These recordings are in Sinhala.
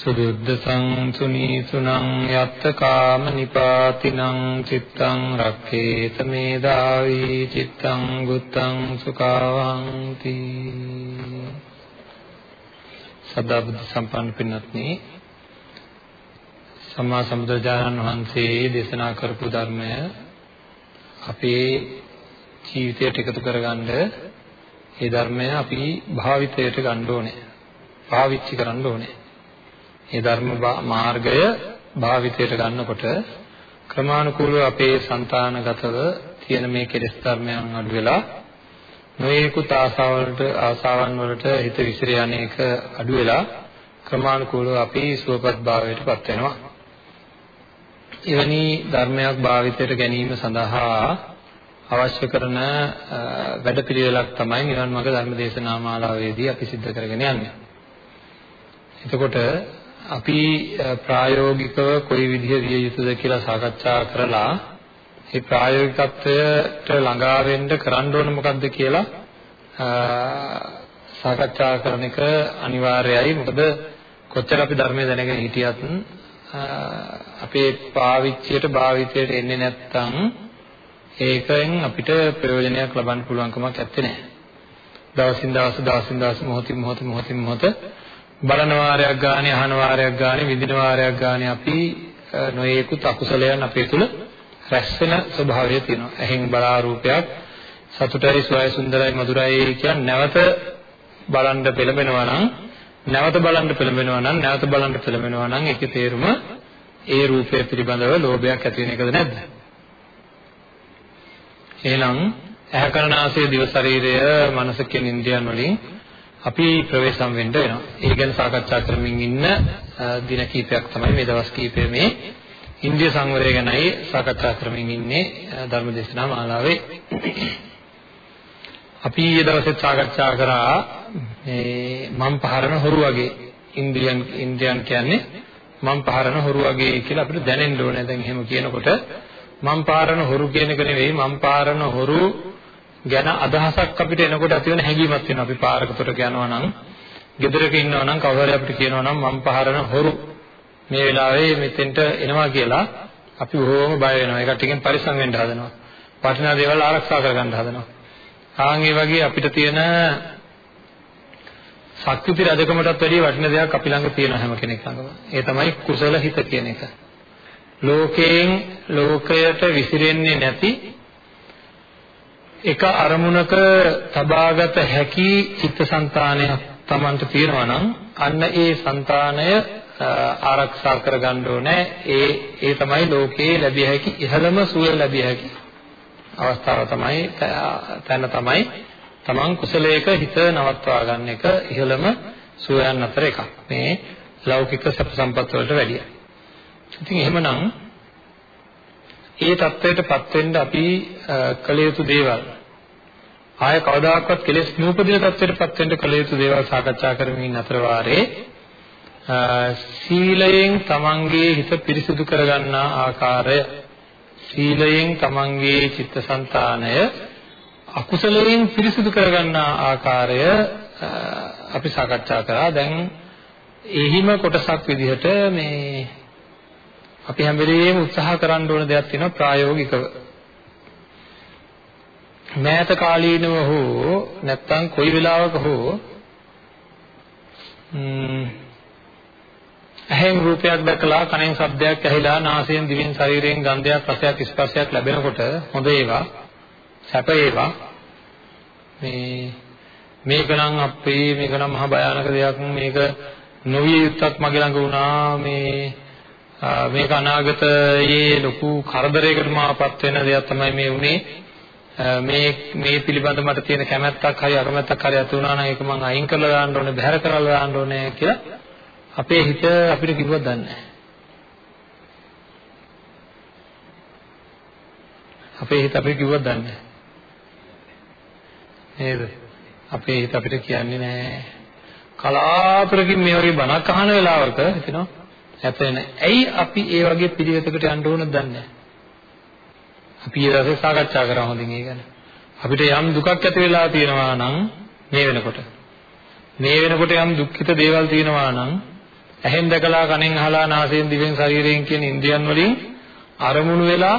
සුදුද්දසං සුනීසුනං යත්ත කාම නිපාතිනං චිත්තං රක්ඛේත මේදාවි චිත්තං ගුත්තං සුඛාවන්ති සදා බුද්ධ සම්පන්න පින්වත්නි සම්මා සම්බුදුරජාණන් වහන්සේ දේශනා කරපු ධර්මය අපේ ජීවිතයට එකතු කරගන්න ඒ ධර්මය අපි භාවිතයට ගන්න ඕනේ පාවිච්චි කරන්න ඕනේ. මේ ධර්ම මාර්ගය භාවිතයට ගන්නකොට ක්‍රමානුකූලව අපේ సంతානගතව තියෙන මේ කෙලෙස් ධර්මයන් අඩු වෙලා නොයෙකුත් ආසාවලට ආසාවන් වලට හිත විසිර යන එක අඩු වෙලා ක්‍රමානුකූලව අපි සුවපත් භාවයට පත් වෙනවා. එවැනි ධර්මයක් භාවිතයට ගැනීම සඳහා අවශ්‍ය කරන වැඩපිළිවෙලක් තමයි නිවන් මාර්ග ධර්ම දේශනා මාලාවේදී අපි සිද්ධ කරගෙන යන්නේ. එතකොට අපි ප්‍රායෝගිකව කොයි විදිහ විය යුතුද කියලා සාකච්ඡා කරලා මේ ප්‍රායෝගිකත්වයට ළඟා වෙන්න කරන්න ඕන මොකද්ද කියලා සාකච්ඡා කරන එක අනිවාර්යයි. මොකද කොච්චර අපි ධර්මයේ දැනගෙන හිටියත් අපේ පාවිච්චියට භාවිතයට එන්නේ නැත්නම් ඒකෙන් අපිට ප්‍රයෝජනයක් ලබන්න පුළුවන් කමක් නැත්තේ නෑ දවසින් දවස දවසින් දවස මොහොතින් මොහොත මොහොතින් මොහොත බලන වාරයක් ගානේ අහන වාරයක් ගානේ විඳින වාරයක් ගානේ අපි නොයේකුත් අකුසලයන් අපේ තුල රැස් වෙන ස්වභාවය තියෙනවා. එහෙන් බලා රූපයක් සතුටයි සුවයි සුන්දරයි මధుරයි කියන නැවත බලන්න පෙළඹෙනවා නම් නැවත බලන්න පෙළඹෙනවා නම් නැවත බලන්න පෙළඹෙනවා නම් ඒකේ තේරුම ඒ රූපය පිළිබඳව ලෝභයක් ඇති වෙන එකද නැද්ද? එහෙනම් ඇහැ කන නාසය දිව ශරීරය මනස කියන ඉන්ද්‍රියන් වලින් අපි ප්‍රවේශම් වෙන්න වෙනවා. ඒ ගැන සාකච්ඡා කරමින් ඉන්න දින කීපයක් තමයි මේ දවස් කීපය මේ ඉන්දිය සංවරය ගැනයි සාකච්ඡා කරමින් ඉන්නේ ධර්මදේශනා මාලාවේ. අපි ඊයේ දවසේ සාකච්ඡා කරා මේ මම් පහරන හොරු වගේ ඉන්ද්‍රියන් ඉන්ද්‍රියන් කියන්නේ මම් පහරන හොරු වගේ කියලා අපිට දැනෙන්න ඕනේ. දැන් එහෙම කියනකොට මම් පහරන හොරු කියන එක නෙවෙයි මම් පහරන හොරු ගැන අදහසක් අපිට එනකොට ඇති වෙන හැඟීමක් තියෙනවා. අපි පාරක තොරක යනවා නම්, ගෙදරක ඉන්නවා නම් කවුරු හරි අපිට කියනවා නම් මම පහරන හොරු මේ වෙලාවේ මෙතෙන්ට එනවා කියලා අපි බොහොම බය වෙනවා. ඒකට ටිකෙන් පරිස්සම් වෙන්න හදනවා. වටිනා දේවල් ආරක්ෂා කරගන්න හදනවා. ආන් ඒ වගේ අපිට තියෙන ශක්තිති රජකමටත් වැඩිය වටින දෙයක් අපි ළඟ තියෙන හැම කෙනෙක් ළඟම. ඒ තමයි කුසල හිත කියන එක. ලෝකයෙන් ලෝකයට විසිරෙන්නේ නැති එක අරමුණක තබාගත හැකි චිත්තසංතානයක් Tamanට තියෙනවා නම් අන්න ඒ సంతානය ආරක්ෂා කරගන්න ඕනේ ඒ ඒ තමයි ලෝකේ ලැබිය හැකි ඉහළම සුවය ලැබිය හැකි අවස්ථාව තමයි තැන තමයි Taman කුසලයක හිත නවත්වා ගන්න එක ඉහළම සුවයන් අතර එකක් මේ ලෞකික සැප සම්පත් වලට වැඩිය. ඉතින් එහෙමනම් ඒ தත්වයටපත් වෙන්න අපි කළ යුතු දේවල්. ආය කවදාකවත් කෙලෙස් නූපදින தත්වයටපත් වෙන්න කළ යුතු දේවල් සාකච්ඡා කරමින් අතර වාරේ සීලයෙන් තමන්ගේ හිත පිරිසිදු කරගන්නා ආකාරය සීලයෙන් තමන්ගේ චිත්තසංතානය අකුසලයෙන් පිරිසිදු කරගන්නා ආකාරය අපි සාකච්ඡා කරා. දැන් එහිම කොටසක් විදිහට මේ අපි හැම වෙලෙම උත්සාහ කරන්න ඕන දෙයක් තියෙනවා ප්‍රායෝගිකව. මෑත කාලීනව හෝ නැත්නම් කොයි වෙලාවක හෝ ඇහෙන් රූපයක් දැකලා කනෙන් ශබ්දයක් ඇහිලා නාසයෙන් දිවෙන් ශරීරයෙන් ගන්ධයක් රසයක් ස්පර්ශයක් ලැබෙනකොට හොඳ ඒවා සැප ඒවා. මේ මේක නම් අපේ මේක නම් මහා භයානක දෙයක්. මේක නොවිය යුත්තක් මගේ ළඟ වුණා. මේ මේක අනාගතයේ ලොකු කරදරයකට මාපත් වෙන දෙයක් තමයි මේ වුනේ මේ මේ පිළිබඳ මට තියෙන කැමැත්තක් හරි අකමැත්තක් හරි ඇති වුණා නම් ඒක මම අයින් කරලා දාන්න ඕනේ බැහැර කරලා දාන්න ඕනේ කියලා අපේ හිත අපිට කිව්වත් දන්නේ නැහැ අපේ හිත අපිට කිව්වත් දන්නේ නේද? අපේ හිත අපිට කියන්නේ නැහැ. කලාතුරකින් මේ වගේ බණක් අහන වෙලාවක හිතෙනවා හැපෙන. ඇයි අපි ඒ වගේ පිළිවෙතකට යන්න ඕනද දන්නේ අපි ඒ දවසේ සාකච්ඡා කරා හොඳින් ඒ ගැන. අපිට යම් දුකක් ඇති වෙලා තියෙනවා නම් මේ වෙනකොට මේ වෙනකොට යම් දුක්ඛිත දේවල් තියෙනවා නම් ඇහෙන් දැකලා කනෙන් අහලා නාසයෙන් දිවෙන් ශරීරයෙන් කියන ඉන්ද්‍රියන් වලින් අරමුණු වෙලා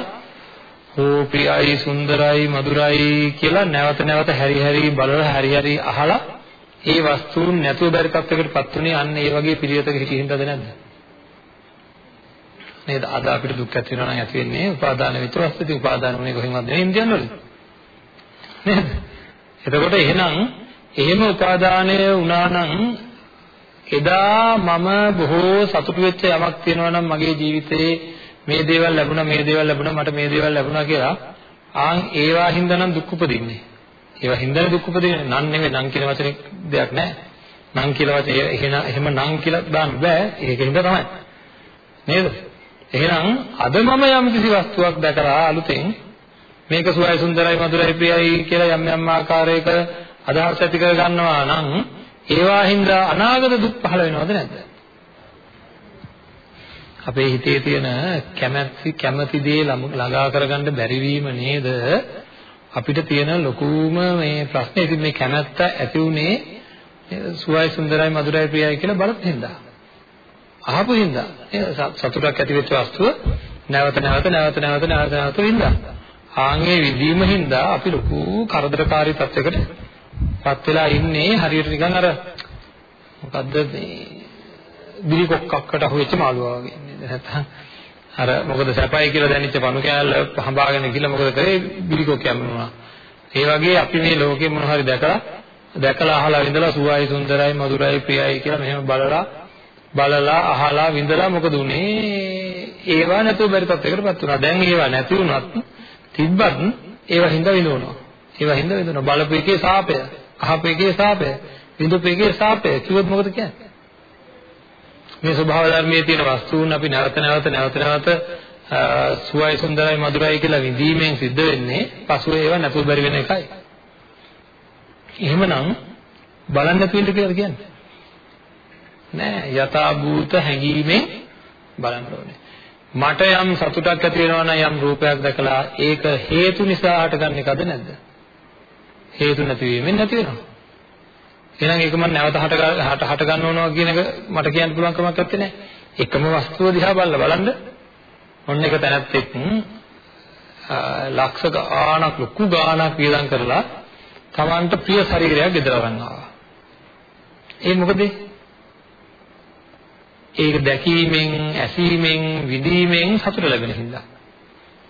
හෝ ප්‍රියයි සුන්දරයි මధుරයි කියලා නැවත නැවත හැරි හැරි බලලා හැරි හැරි අහලා ඒ වස්තුන් නැතුව බැරි තත්යකටපත් උනේ අන්න ඒ වගේ පිළිවෙතක හිටින්දද නැද්ද නේද අද අපිට දුක් ඇති වෙනවා නම් ඇති වෙන්නේ උපාදාන විතරස්ති උපාදාන වුණේ කොහෙන්වත් නෙවෙයි ඉන්දියන් වල නේද එතකොට එහෙනම් එහෙම උපාදානය වුණා නම් එදා මම බොහෝ සතුටු වෙච්ච යමක් තියෙනවා නම් මගේ ජීවිතේ මේ දේවල් ලැබුණා මේ දේවල් ලැබුණා මට මේ දේවල් ලැබුණා කියලා ආන් ඒවා හින්දා නම් දුක් උපදින්නේ. ඒවා හින්දා දුක් උපදින්නේ. නන් නෙමෙයි නන් කියන වචනේ දෙයක් නැහැ. නන් කියලා වචනේ එහෙම එහෙම නන් කියලා දාන්න බෑ. ඒකින්ද තමයි. නේද? එහෙනම් අද මම යම් කිසි වස්තුවක් දැකලා අලුතෙන් මේක සුවයි සුන්දරයි මధుරයි ප්‍රියයි කියලා යම් යම් ආකාරයක අදහස් ඇති කර ගන්නවා නම් ඒවා හින්දා අනාගත දුක් පහළ වෙනවද නැද්ද? අපේ හිතේ තියෙන කැමැති කැමැති දේ ළඟා කරගන්න බැරි වීම නේද අපිට තියෙන ලොකුම මේ ප්‍රශ්නේ. ඉතින් මේ කැමැත්ත ඇති උනේ සුවයි සුන්දරයි මధుරයි ප්‍රියයි කියලා බලත් හින්දා. අහපු හින්දා. සතුටක් ඇති වෙච්ච වස්තුව නැවත නැවත නැවත නැවත නැවත නැවත වින්දා. ආන්ගේ විදීම හින්දා අපි ලොකු කරදරකාරී තත්යකට පත් වෙලා ඉන්නේ. හරියට නිකන් අර මොකද්ද මේ බිලි කොක්කක්කට අහුවෙච්ච මාළුවා වගේ. නේද? නැත්නම් අර මොකද සැපයි කියලා දැනෙච්ච පණු කෑල්ල හඹාගෙන ගිහලා මොකද කරේ? බිලි කොක්කයක් වුණා ඒ වගේ අපි මේ ලෝකේ මොන හරි දැකලා දැකලා අහලා විඳලා සුවයි සුන්දරයි මధుරයි ප්‍රියයි කියලා මෙහෙම බලලා බලලා අහලා විඳලා මොකද උනේ? ඒවා නැතුව බැරි තත්යකටපත් වුණා. දැන් ඒවා නැති වුණත් තිබ්බත් ඒවා හින්දා විඳවනවා. ඒවා හින්දා විඳවනවා. බලපු එකේ සාපය අහපු එකේ සාපය විඳපු එකේ සාපය. කිව්වොත් මොකද කියන්නේ? මේ ස්වභාව ධර්මයේ තියෙන වස්තුන් අපි නැවත නැවත නැවත නැවත සුවයි සුන්දරයි මధుරයි කියලා විඳීමෙන් සිද්ධ වෙන්නේ පසුව ඒවා නැතුව බැරි වෙන එකයි. එහෙමනම් බලන්න නැතුව ඉන්න කියලා කියන්නේ. නෑ යථා භූත හැඟීමෙන් බලන්න ඕනේ. මට යම් සතුටක් ඇති වෙනවා නම් යම් රූපයක් දැකලා ඒක හේතු නිසා හටගන්න එකද නැද්ද? හේතු නැතිවීමෙන් නැති වෙනවා. එහෙනම් ඒක මම නැවත හට හට ගන්න ඕනවා කියන එක මට කියන්න පුළුවන් කමක් නැත්තේ නෑ. එකම වස්තුව දිහා බලලා බලන්න. ඔන්න එක තැනත් එක්ක ලක්ෂ ගාණක් ලොකු ගාණක් වියදම් කරලා Tamanට ප්‍රිය ශරීරයක් ගෙදර අරන් ආවා. ඒ මොකද? ඒක දැකීමෙන්, ඇසීමෙන්, විඳීමෙන් සතුට ලැබෙන හින්දා.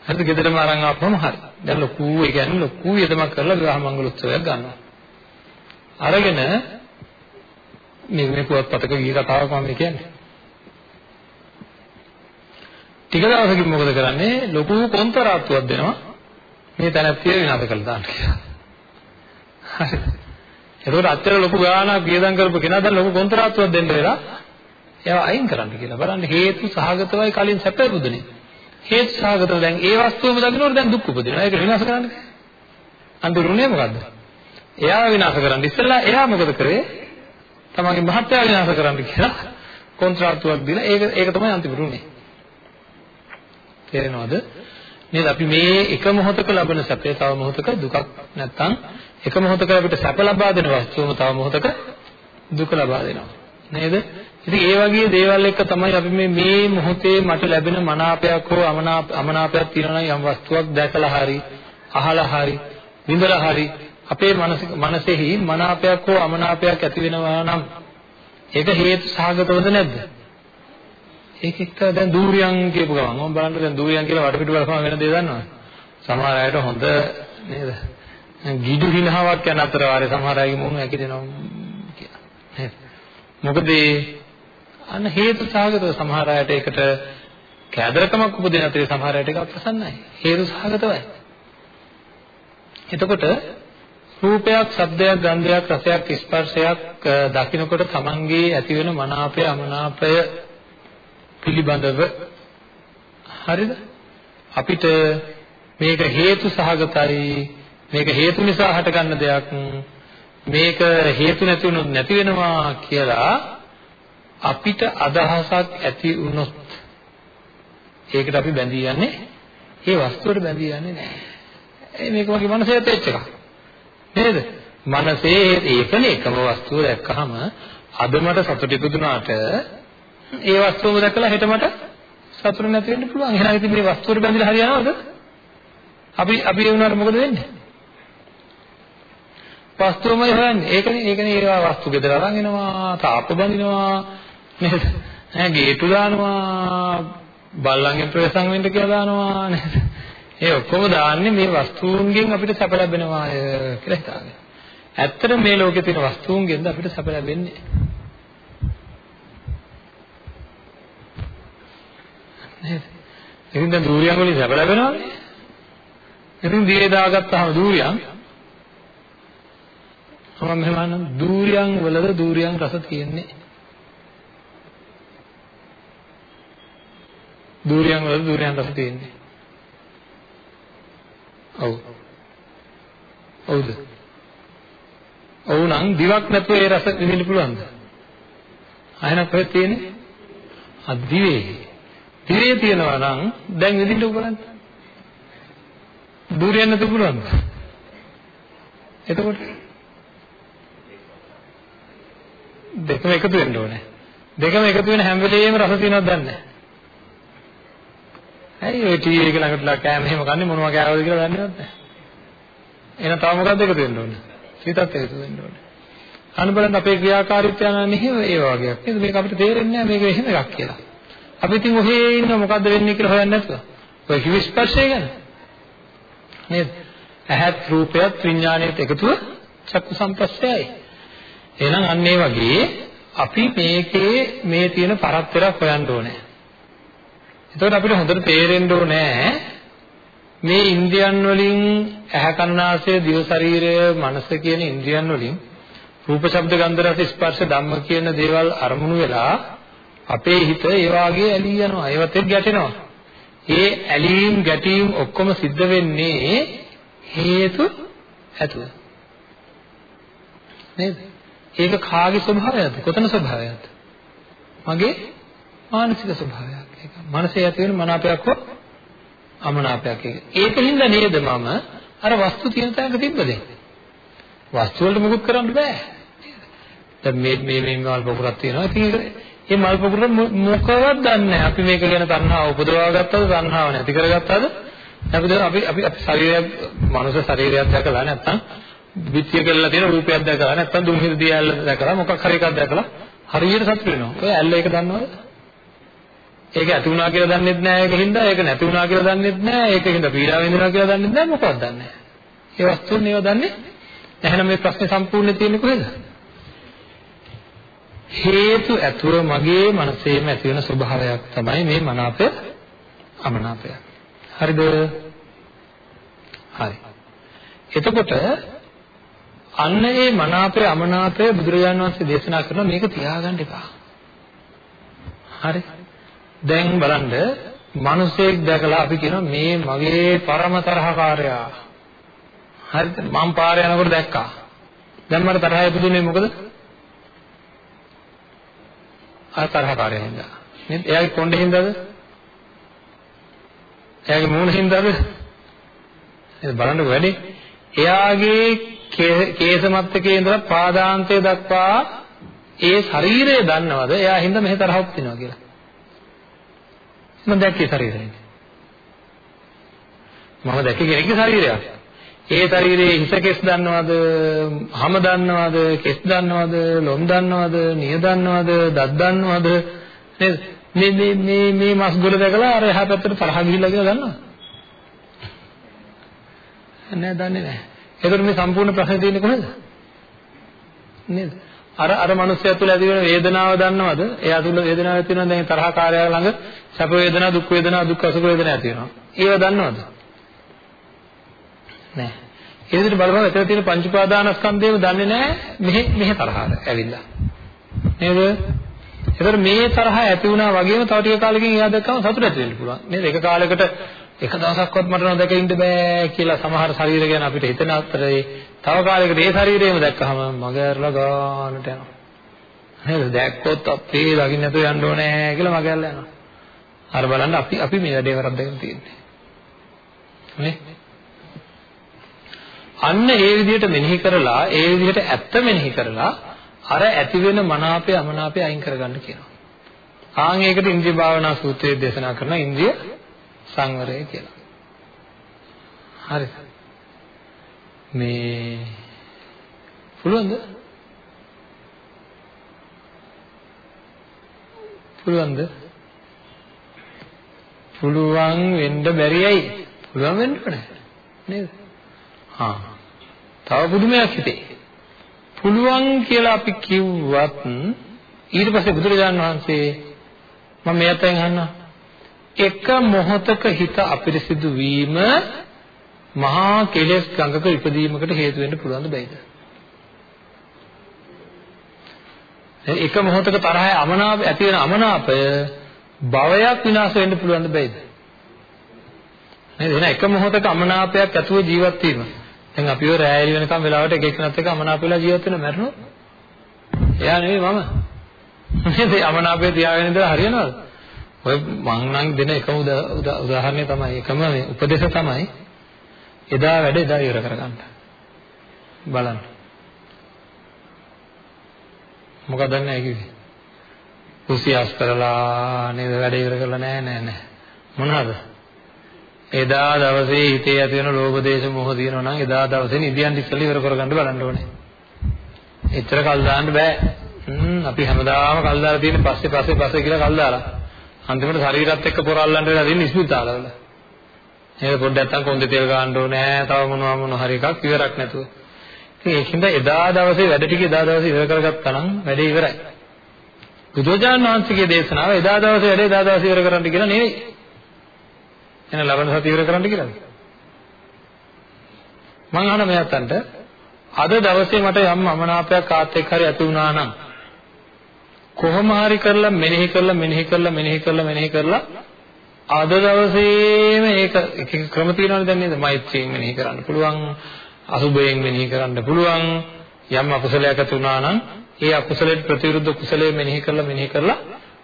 හරිද? ගෙදරම අරන් ආපුවම හරි. දැන් ලොකු ඒ කියන්නේ ලොකු යදමක් කරලා විවාහ මංගල උත්සවයක් ගන්නවා. අරගෙන මේ මේ පුවත්පතක ගිය කතාවක් මම කියන්නේ. ටික දවසකින් මොකද කරන්නේ? ලොකු කොන්තරාත්තුවක් දෙනවා. මේ තැනැත්තිය විනාශ කළා දාන්න කියලා. හරිද? ඒකෝට අච්චර ලොකු ගාණක් වියදම් කරපු කෙනා දැන් ලොකු කොන්තරාත්තුවක් දෙන්න වෙලා ඒවා අයින් කරන්න කියලා. බලන්න හේතු සහගතවයි කලින් සැප බුදුනේ. හේතු සහගතව දැන් ඒ වස්තුවම දකින්නකොට දැන් දුක් උපදිනවා. ඒක විනාශ කරන්න. අන්තිරුනේ මොකද්ද? එයාව විනාශ කරන්න ඉස්සෙල්ලා එයා මොකද කරේ? තමන්ගේ මහත්යා විනාශ කරන්න කියලා කොන්ත්‍රාත්තුවක් දීලා ඒක ඒක තමයි අන්තිමට උනේ. තේරෙනවද? නේද අපි මේ එක මොහොතක ලබන සැපේ තව මොහොතක දුකක් නැත්තම් එක මොහොතක අපිට සැප ලබා දෙන වස්තුවම තව මොහොතක දුක ලබා දෙනවා. නේද? ඉතින් ඒ වගේ දේවල් එක්ක තමයි අපි මේ මේ මොහොතේ මට ලැබෙන මනාපයක් හෝ අමනාපයක් තියෙනවා නම් යම් වස්තුවක් දැකලා හරි අහලා හරි විඳලා හරි අපේ මනසෙහි මනාපයක් හෝ අමනාපයක් ඇති වෙනවා නම් ඒක හේතු සහගතවද නැද්ද? ඒක එක්ක දැන් දූරියන් කියපු ගමන් මම බලන්න දැන් දූරියන් කියලා වටපිට බලපුවම වෙන දේ දන්නවද? සමහර අයට හොඳ නේද? ගිඩු හිනාවක් යන අතර වාරේ සමහර අයගේ මොන ඇකිදෙනවා කියලා. නේද? මොකද අන්න හේතු සාගතව සමහර අයට ඒකට කෑදරකමක් උපදින අතරේ සමහර අයට ඒක අප්‍රසන්නයි. හේතු සාගතවයි. එතකොට රූපයක්, ශබ්දයක්, ගන්ධයක්, රසයක්, ස්පර්ශයක් දකිනකොට තමන්ගේ ඇති වෙන මනාපය, අමනාපය පිළිබඳව හරිද? අපිට මේක හේතු සහගතයි මේක හේතු නිසා හටගන්න දෙයක් මේක හේතු නැති වුණොත් නැති වෙනවා කියලා අපිට අදහසක් ඇති වුණොත් ඒකට අපි බැඳී යන්නේ ඒ වස්තුවට බැඳී යන්නේ නැහැ. මේක වගේ මනසේ ඇතෙච්ච එකක්. නේද? මනසේ ඒකනේ එකම වස්තුව දැක්කහම අද මට සතුට ඉපදුනාට ඒ වස්තුවම දැකලා හෙට මට සතුට නැති වෙන්න පුළුවන්. එහෙනම් ඉතින් මේ වස්තුවට බැඳිලා හරියනවද? අපි අපි ඒ වුණාට මොකද වෙන්නේ? වස්තුවමයි හොයන්නේ. ඒකනේ ඒකනේ ඒවා වස්තු ගෙදර අරන් එනවා, තාප්ප බඳිනවා නේද? ඈ ගේට්ටු දානවා, බල්ලන්ගෙන් ප්‍රවේශම් වෙන්න කියලා දානවා නේද? ඒ ඔක්කොම දාන්නේ මේ වස්තුන්ගෙන් අපිට සැප ලැබෙනවා කියලා හිතාගෙන. ඇත්තට මේ ලෝකේ තියෙන වස්තුන්ගෙන්ද අපිට සැප ලැබෙන්නේ? නේද? ඉතින් දැන් දූරියන් වලින් සැප ලැබෙනවනේ. ඉතින් දියේ දාගත්තාම දූරියන් මම මෙහෙම අහනම් දූරියන් වලද දූරියන් රස තියෙන්නේ දූරියන් වල දූරියන් රස තියෙන්නේ. ඔව්. ඔව්ද? ඔව් නම් දිවක් නැතුව ඒ රස විඳින්න පුළුවන්ද? ආයෙත් කොහෙද තියෙන්නේ? අ දිවේ. දිවේ තියෙනවා නම් දැන් විඳින්න බලන්න. දූරියන් නැතුව පුළුවන්ද? එතකොට දෙකම එකතු වෙන්න ඕනේ. දෙකම එකතු වෙන හැම වෙලෙම රස තියෙනවද දන්නේ නැහැ. ඇයි ඔය ටීවී එක ළඟටලා කෑම එහෙම කන්නේ මොනවා කෑවද කියලා දන්නේවත් නැහැ. එහෙනම් තව මොකක්ද එකතු වෙන්න ඕනේ? සිතත් එකතු වෙන්න ඕනේ. අන්න බලන්න අපේ ක්‍රියාකාරීත්වය නම් එහෙම ඒ වගේක් නේද? මේක අපිට තේරෙන්නේ නැහැ මේක එහෙම එකක් කියලා. අපි ඉතින් ඔහේ ඉන්න මොකද්ද වෙන්නේ කියලා හොයන්නේ නැතුව. ඔය කිවි ස්පර්ශය ගැන. නේද? ඇහත් රූපයත් විඥාණයත් එකතුව චක්කු සම්පස්සයයි. එහෙනම් අන්න ඒ වගේ අපි මේකේ මේ තියෙන පරතරක් හොයන්න ඕනේ. එතකොට අපිට හොඳට තේරෙන්න ඕනේ මේ ඉන්ද්‍රියන් වලින් ඇහැ කන්නාසය දිව ශරීරය මනස කියන ඉන්ද්‍රියන් වලින් රූප ශබ්ද ගන්ධ රස ස්පර්ශ ධම්ම කියන දේවල් අරමුණු වෙලා අපේ හිත ඒ වාගේ ඇලී යනවා. ඒවත් එක්ක ගැටෙනවා. ඒ ඇලීම් ගැටීම් ඔක්කොම සිද්ධ වෙන්නේ හේතු ඇතුව. නේද? ඒක කාගේ ස්වභාවයක්ද කොතන ස්වභාවයක්ද මගේ මානසික ස්වභාවයක් ඒක. මනසේ ඇති වෙන මනාපයක් හෝ අමනාපයක් ඒක. ඒකින්ද නේද මම අර වස්තු තියෙන තැනක තිබ්බදේ. වස්තු වලට මුකුත් කරන්න බෑ. දැන් මේ මේ මේ මල් පොකුරක් තියෙනවා. ඉතින් ඒක මේ මල් පොකුර මොකවත් දන්නේ නැහැ. අපි මේක ගැන තණ්හාව උපදවා ගත්තද තණ්හාව නැති කරගත්තද? අපිට අපි අපි අපි ශරීරය මනුෂ්‍ය ශරීරයක් දැකලා නැත්තම් විත්‍ය කියලා තියෙන රූපයක් දැකලා නැත්තම් දුම්හිද දියල්ල දැකලා මොකක් හරි එකක් දැකලා හරියට සතුට වෙනවා. ඔය ඇල්ල එක දන්නවද? ඒක ඇති වුණා කියලා දන්නෙත් නෑ ඒකින්ද ඒක නැති වුණා කියලා දන්නෙත් නෑ ඒකින්ද පීඩාව විඳිනවා කියලා දන්නෙත් නෑ මොකවත් දන්නේ නෑ. ඒ වස්තුන් ඒව දන්නේ එහෙනම් මේ ප්‍රශ්නේ සම්පූර්ණ තියෙන්නේ කොහෙද? හේතු ඇතුව මගේ මනසේම ඇති වෙන ස්වභාවයක් තමයි මේ මනාපය අමනාපය. හරිද? හරි. එතකොට අන්න ඒ මනාපය අමනාපය බුදුරජාණන් වහන්සේ දේශනා කරන මේක තියාගන්න එපා. හරි. දැන් බලන්න මිනිසෙක් දැකලා අපි කියනවා මේ මගේ පරම තරහකාරයා. හරිද? මම පාරේ යනකොට දැක්කා. දැන් මට තරහ ඉපදුනේ මොකද? අර තරහකාරයා හින්දා. නේද? එයාගේ කොණ්ඩේ හින්දාද? එයාගේ මූණ හින්දාද? නේද බලන්න වැඩි. එයාගේ කේසමත්තකේ ඉඳලා පාදාන්තය දක්වා ඒ ශරීරය දන්නවද? එයා හින්දා මෙහෙ තරහක් තියෙනවා කියලා. මම දැක්කේ ශරීරය. මම දැක්කේ කෙනෙක්ගේ ශරීරයක්. ඒ ශරීරයේ හිස කෙස් දන්නවද? හම දන්නවද? කෙස් දන්නවද? ලොම් දන්නවද? නිය දන්නවද? දත් දන්නවද? නේද? මේ මේ මේ මේ මස් ගොඩ දැකලා අර එහා පැත්තට තරහ ගිහිල්ලා කියලා දන්නවද? නෑ දන්නේ නෑ. ඒකට මේ සම්පූර්ණ ප්‍රශ්නේ තියෙන්නේ කොහෙද? නේද? අර අර මනුස්සයා තුළ ඇති වෙන වේදනාව දන්නවද? එයා තුළ වේදනාවක් තියෙනවා දැන් තරහකාරයා ළඟ සැප වේදනා, දුක් වේදනා, දුක් අසුඛ වේදනා ඇති වෙනවා. ඒව දන්නවද? නෑ. ඒ විදිහට බලපුවම එතන තියෙන පංච උපාදානස්කන්ධයම දන්නේ නෑ මෙහෙ මෙහෙ තරහට ඇවිල්ලා. නේද? ඒතර මේ තරහ ඇති වුණා වගේම තව ටික කාලෙකින් එයා දැක්කම සතුට ඇති වෙන්න පුළුවන්. නේද? එක කාලයකට එක දවසක්වත් මට නොදැක ඉන්න බෑ කියලා සමහර ශරීර ගැන අපිට හිතන අතරේ තව කාලයකට ඒ ශරීරයම දැක්කහම මග ඇරලා ගානට යනවා. නේද? දැක්කොත් අපේ දකින්න නැතුව යන්න ඕනේ කියලා මග ඇරලා යනවා. අර බලන්න අපි අපි මේ වැඩේ වරද්දගෙන තියෙන්නේ. නේ? අන්න ඒ විදිහට මෙනෙහි කරලා ඒ විදිහට ඇත්ත මෙනෙහි කරලා අර ඇති වෙන මනාපය අමනාපය අයින් කරගන්න කියනවා. ආන් ඒකට ඉන්ද්‍රිය භාවනා සූත්‍රයේ දේශනා කරන ඉන්ද්‍රිය සංවරය කියලා. හරි. මේ පුළුවන්ද? පුළුවන්ද? පුළුවන් වෙන්න බැරි ඇයි? පුළුවන් වෙන්න ඕනේ. නේද? හා. තව පුදුමයක් හිතේ. පුළුවන් කියලා අපි කිව්වත් ඊට පස්සේ බුදුරජාණන් වහන්සේ මම මෙයතෙන් අහන්නා එක මොහොතක හිත අපිරිසිදු වීම මහා කෙලෙස් ගඟක ඉපදීමකට හේතු වෙන්න පුළුවන්ද බැයිද? එක මොහොතක තරහේ අමනාප ඇති වෙන අමනාපය භවයක් විනාශ වෙන්න පුළුවන්ද බැයිද? නේද? එහෙනම් එක මොහොතක අමනාපයක් ඇතුව ජීවත් වීම. දැන් අපි ඔය රැය වෙනකම් වෙලාවට එක එකනත් එක්ක අමනාප වෙලා ජීවත් වෙන මැරෙනොත් එයා නෙවෙයි මම. නේද? අමනාපය තියාගෙන ඉඳලා හරියනවද? ඔය මං නම් දෙන එකම උදාහරණය තමයි එකම මේ උපදේශ තමයි එදා වැඩ එදා ඉවර කරගන්න. බලන්න. මොකද නැහැ කිව්වේ? කුසියස් කරලා නේද වැඩ ඉවර කරලා නෑ නෑ නෑ. මොනවාද? එදා දවසේ හිතේ ඇති වෙන ලෝභ දේශ මොහ දිනනවා නම් එදා දවසේ නිදියන් ඉස්සෙල්ලා ඉවර කරගන්න බලන්න ඕනේ. එච්චර කල් දාන්න බෑ. හ්ම් අපි හැමදාම කල් දාලා තියෙන පස්සේ පස්සේ පස්සේ කියලා කල් දාලා. අන්තිමට ශරීරات එක්ක පොරල්ලන්න වෙලා තියෙන ඉස්පිරිතාලවල. නේද පොඩ්ඩක් නැත්තම් කොන්දේ තෙල් ගන්න ඕනේ තව මොනවා මොනවා හරි එකක් ඉවරක් නැතුව. ඉතින් ඒකින්ද එදා දවසේ වැඩ ටික එදා දවසේ ඉවර කරගත්තා නම් වැඩේ ඉවරයි. බුදුජාන විශ්වගේ දේශනාව එදා දවසේ වැඩේ එදා දවසේ ඉවර කරන්න කියලා නෙවෙයි. එන ලබන සතිය ඉවර කරන්න කියලාද? මම අහන මෙයාටන්ට අද දවසේ මට යම් අමනාපයක් කාත් එක්ක හරි ඇති වුණා නම් කොහොම හරි කරලා මෙනෙහි කරලා මෙනෙහි කරලා මෙනෙහි කරලා මෙනෙහි කරලා අද දවසේම ඒක එක එක ක්‍රම තියෙනවනේ දැන් නේද? මෛත්‍රියෙන් මෙනෙහි කරන්න පුළුවන් අසුබයෙන් මෙනෙහි කරන්න පුළුවන් යම් අකුසලයක් ඇති වුණා නම් ඒ අකුසලයට ප්‍රතිවිරුද්ධ කුසලයේ මෙනෙහි කරලා මෙනෙහි කරලා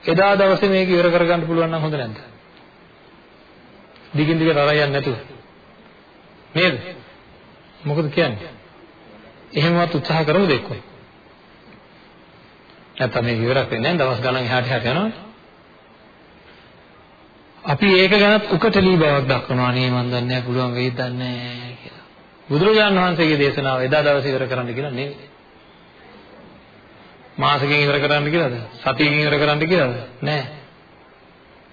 එදා දවසේ මේක ඉවර කරගන්න පුළුවන් නම් හොඳ නැද්ද? දිගින් දිගට අරයන් නැතුව. නේද? මොකද කියන්නේ? එහෙමවත් උත්සාහ කරමුද එක්කෝ? නැත්නම් මේක ඉවරක් වෙන්නේ නැහැ දවස් ගණන් එහාට එහාට යනවනේ. අපි ඒක ගැනත් උකටලී බවක් දක්වනවා නේ මන් දන්නේ නැහැ පුළුවන් වෙයිද දන්නේ නැහැ කියලා. බුදුරජාණන් වහන්සේගේ දේශනාව එදා දවසේ ඉවර කරන්න කියලා නෙවෙයි. මාසෙකින් ඉවර කරන්න කියලාද? සතියකින් ඉවර කරන්න කියලාද? නෑ.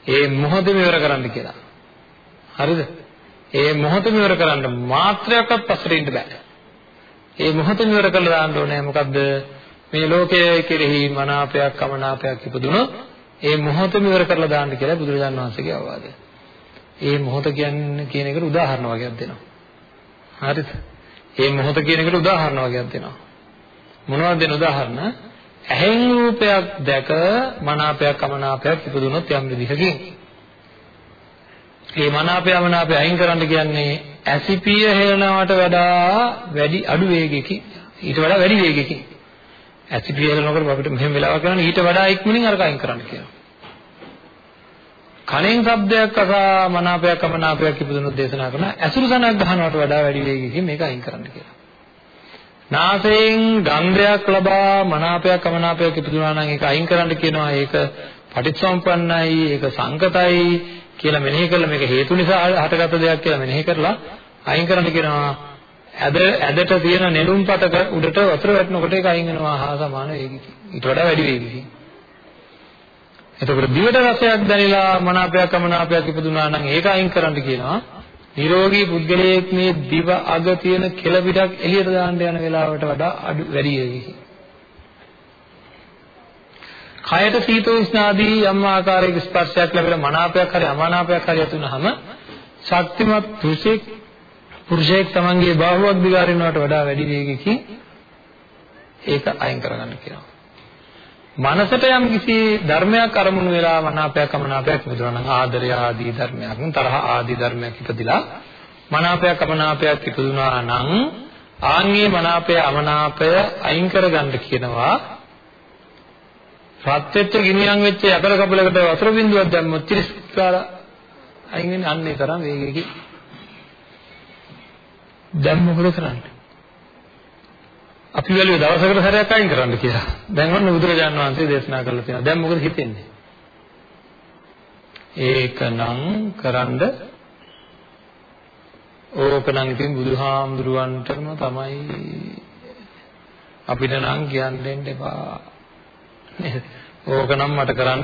ඒ මොහොතේම ඉවර කරන්න කියලා. හරිද? ඒ මොහොතේම ඉවර කරන්න මාත්‍රයක්වත් පස්සට ඉන්න බෑ. ඒ මොහොතේම ඉවර කරලා දාන්න ඕනේ. මොකද්ද? මේ ලෝකයේ කෙරෙහි මනාපයක් අමනාපයක් ඉපදුනොත් ඒ මොහොතම ඉවර කරලා දාන්න කියලා බුදුරජාණන් වහන්සේගේ අවවාදය. ඒ මොහොත කියන්නේ කියන එකට උදාහරණ වගේක් දෙනවා. හරිද? ඒ මොහොත කියන එකට උදාහරණ වගේක් දෙනවා. මොනවද දෙන උදාහරණ? ඇහෙන් රූපයක් දැක මනාපයක් අමනාපයක් ඉපදුනොත් යම් විදිහකින් මේ මනාපය අමනාපය අයින් කරන්න කියන්නේ ඇසිපිය හෙලනවට වඩා වැඩි අඩු වේගයකින් ඊට වඩා වැඩි වේගයකින් ඇසිඩ් වේලනකොට අපිට මෙහෙම වෙලාවක් කරන්න ඊට වඩා ඉක්මනින් අරක අයින් කරන්න කියනවා. කණෙන් ශබ්දයක් අසා මනාපයක් අමනාපයක් ඉපදුනොත් දේශනා කරන ඇසුරු සනක් ගන්නවට වඩා වැඩි වේගයකින් මේක අයින් කරන්න කියලා. නාසයෙන් ගන්ධයක් ලබා මනාපයක් අමනාපයක් ඉපදුනා නම් ඒක අයින් කරන්න කියනවා. ඒක පටිච්චසමුප්පන්නයි, ඒක සංකතයි කියලා මෙනෙහි කරලා මේක හේතු නිසා හටගත්ත දෙයක් කියලා මෙනෙහි කරලා අයින් කරන්න කියනවා. ඇද ඇදට තියෙන නෙළුම් පතක උඩට වතුර වැටෙනකොට ඒක අයින් වෙනවා හා සමාන වේගකින්. ඊට වඩා වැඩි වේගකින්. එතකොට දිවට රසයක් දැනෙලා මනාපයක් අමනාපයක් ඉපදුනා නම් ඒක අයින් කරන්න කියනවා. නිරෝගී පුද්ගලයෙක් මේ දිව අග තියෙන කෙල පිටක් එළියට දාන්න යන වෙලාවට වඩා අඩු වැඩි වෙයි. කයට සීත උෂ්ණාදී යම් ආකාරයක ස්පර්ශයක් ලැබෙලා මනාපයක් හරි අමනාපයක් හරි ඇති වුනහම ශක්තිමත් පුරුෂයෙක් පුරුෂයෙක් තමන්ගේ බාහුවක් දිගාරිනවට වඩා වැඩි වේගකින් ඒක අයින් කරගන්න කියනවා. මනසට යම් කිසි ධර්මයක් අරමුණු වෙලා මනාපයක් අමනාපයක් ඉපදුනා නම් ආදරය ආදී ධර්මයක් තරහ ආදී ධර්මයක් ඉපදිලා මනාපයක් අමනාපයක් ඉපදුනා නම් ආන්ගේ මනාපය අමනාපය අයින් කරගන්න කියනවා රත් වෙච්ච ගිනියම් වෙච්ච යකඩ කපලකට වතුර බින්දුවක් දැම්මොත් තිරිස් කාලා අයින් වෙන්නේ අන්න ඒ තරම් වේගයකින් දැන් මොකද කරන්නේ අපි වැළුවේ දවසකට සැරයක් අයින් කරන්න කියලා. දැන් ඔන්න බුදුරජාණන් වහන්සේ දේශනා කරලා තියෙනවා. දැන් මොකද හිතෙන්නේ? ඒකනම් කරන්ඩ ඕකනම් ඉතින් බුදුහාමුදුරුවන්ටම තමයි අපිට නම් කියන්න දෙන්න එපා. ඕකනම් මට කරන්න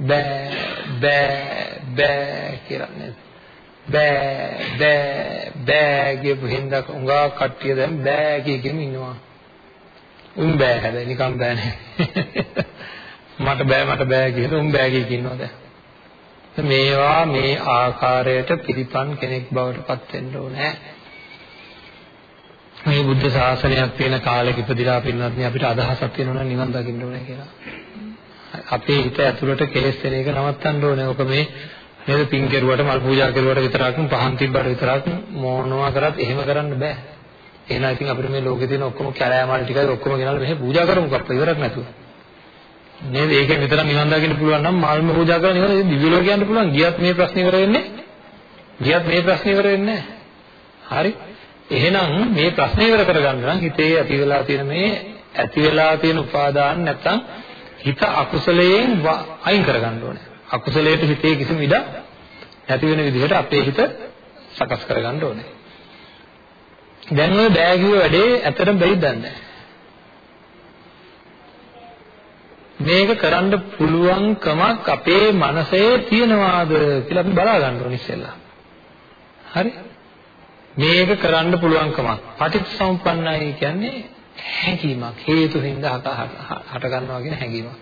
බෑ බෑ බෑ කියලා නේද? බෑ බෑ බෑ කියපු හින්දා උඟා කට්ටිය දැන් බෑ කිය කියෙම ඉන්නවා. උන් බෑ හැබැයි නිකන් බෑ නෑ. මට බෑ මට බෑ කියලා උන් බෑ කිය ඉන්නවා දැන්. මේවා මේ ආකාරයට පිළිපන් කෙනෙක් බවට පත් වෙන්න ඕනේ. මේ බුද්ධ ශාසනයක් තියෙන කාලෙක ඉපදිලා පින්නත් අපිට අදහසක් තියෙනවා නම් නිවන් දකින්න ඕනේ කියලා. අපේ හිත ඇතුළට කෙලෙස් වෙන එක නවත්තන්න ඕනේ. ඔක මේ නේද? පින් කෙරුවට මල් පූජා කෙරුවට විතරක් පහන් තිබ්බට විතරක් මොනවා කරත් එහෙම කරන්න බෑ. එහෙනම් ඉතින් අපිට මේ ලෝකේ තියෙන ඔක්කොම කැලෑමල් ටිකයි ඔක්කොම ගෙනල්ලා මෙහෙ පූජා කරමුකෝ අප්පා ඉවරක් නැතුව. නේද? ඒකෙන් විතරක් නිවන් දකින්න පුළුවන් නම් මල්ම පූජා කරලා නිවන දිව්‍ය ලෝක යන්න පුළුවන්. ගියත් මේ ප්‍රශ්නේ ඉවර වෙන්නේ ගියත් මේ ප්‍රශ්නේ ඉවර වෙන්නේ හරි. එහෙනම් මේ ප්‍රශ්නේ ඉවර කරගන්න නම් හිතේ ඇති වෙලා තියෙන මේ ඇති වෙලා තියෙන උපාදාන නැත්තම් හිත අකුසලයෙන් අයින් කරගන්න ඕනේ. අකුසලයට හිතේ කිසිම ඉඩක් නැති වෙන විදිහට අපේ හිත සකස් කරගන්න ඕනේ. දැන් ඔය බෑ කිව්ව වැඩේ ඇත්තටම බැරි දන්නේ මේක කරන්න පුළුවන්කමක් අපේ මනසේ තියනවාද කියලා අපි බලා ගන්න ඕනේ ඉස්සෙල්ලා. හරි? මේක කරන්න පුළුවන්කමක්. පටිච්චසමුප්පන්නයි කියන්නේ හැඟීමක්. හේතු හින්දා හට ගන්නවා කියන හැඟීමක්.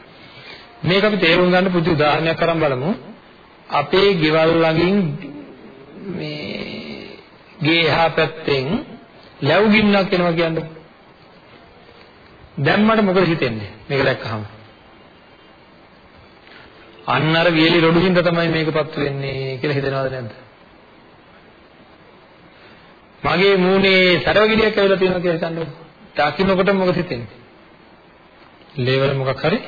මේක අපි තේරුම් ගන්න පුදු උදාහරණයක් අරන් බලමු. අපේ ගෙවල් ළඟින් මේ ගේ එහා පැත්තෙන් ලැබු ගින්නක් එනවා කියන්නේ. දැන් මට මොකද හිතෙන්නේ? මේක දැක්කහම. අන්න අර වියලි රොඩු හින්දා තමයි මේකපත් වෙන්නේ කියලා හිතනවද නැද්ද? මගේ මූණේ සරව ගෙඩියක් ඇවිල්ලා තියෙනවා කියලා හිතන්නකො. දකින්නකොට මොකද හිතෙන්නේ? ලේවල මොකක් හරි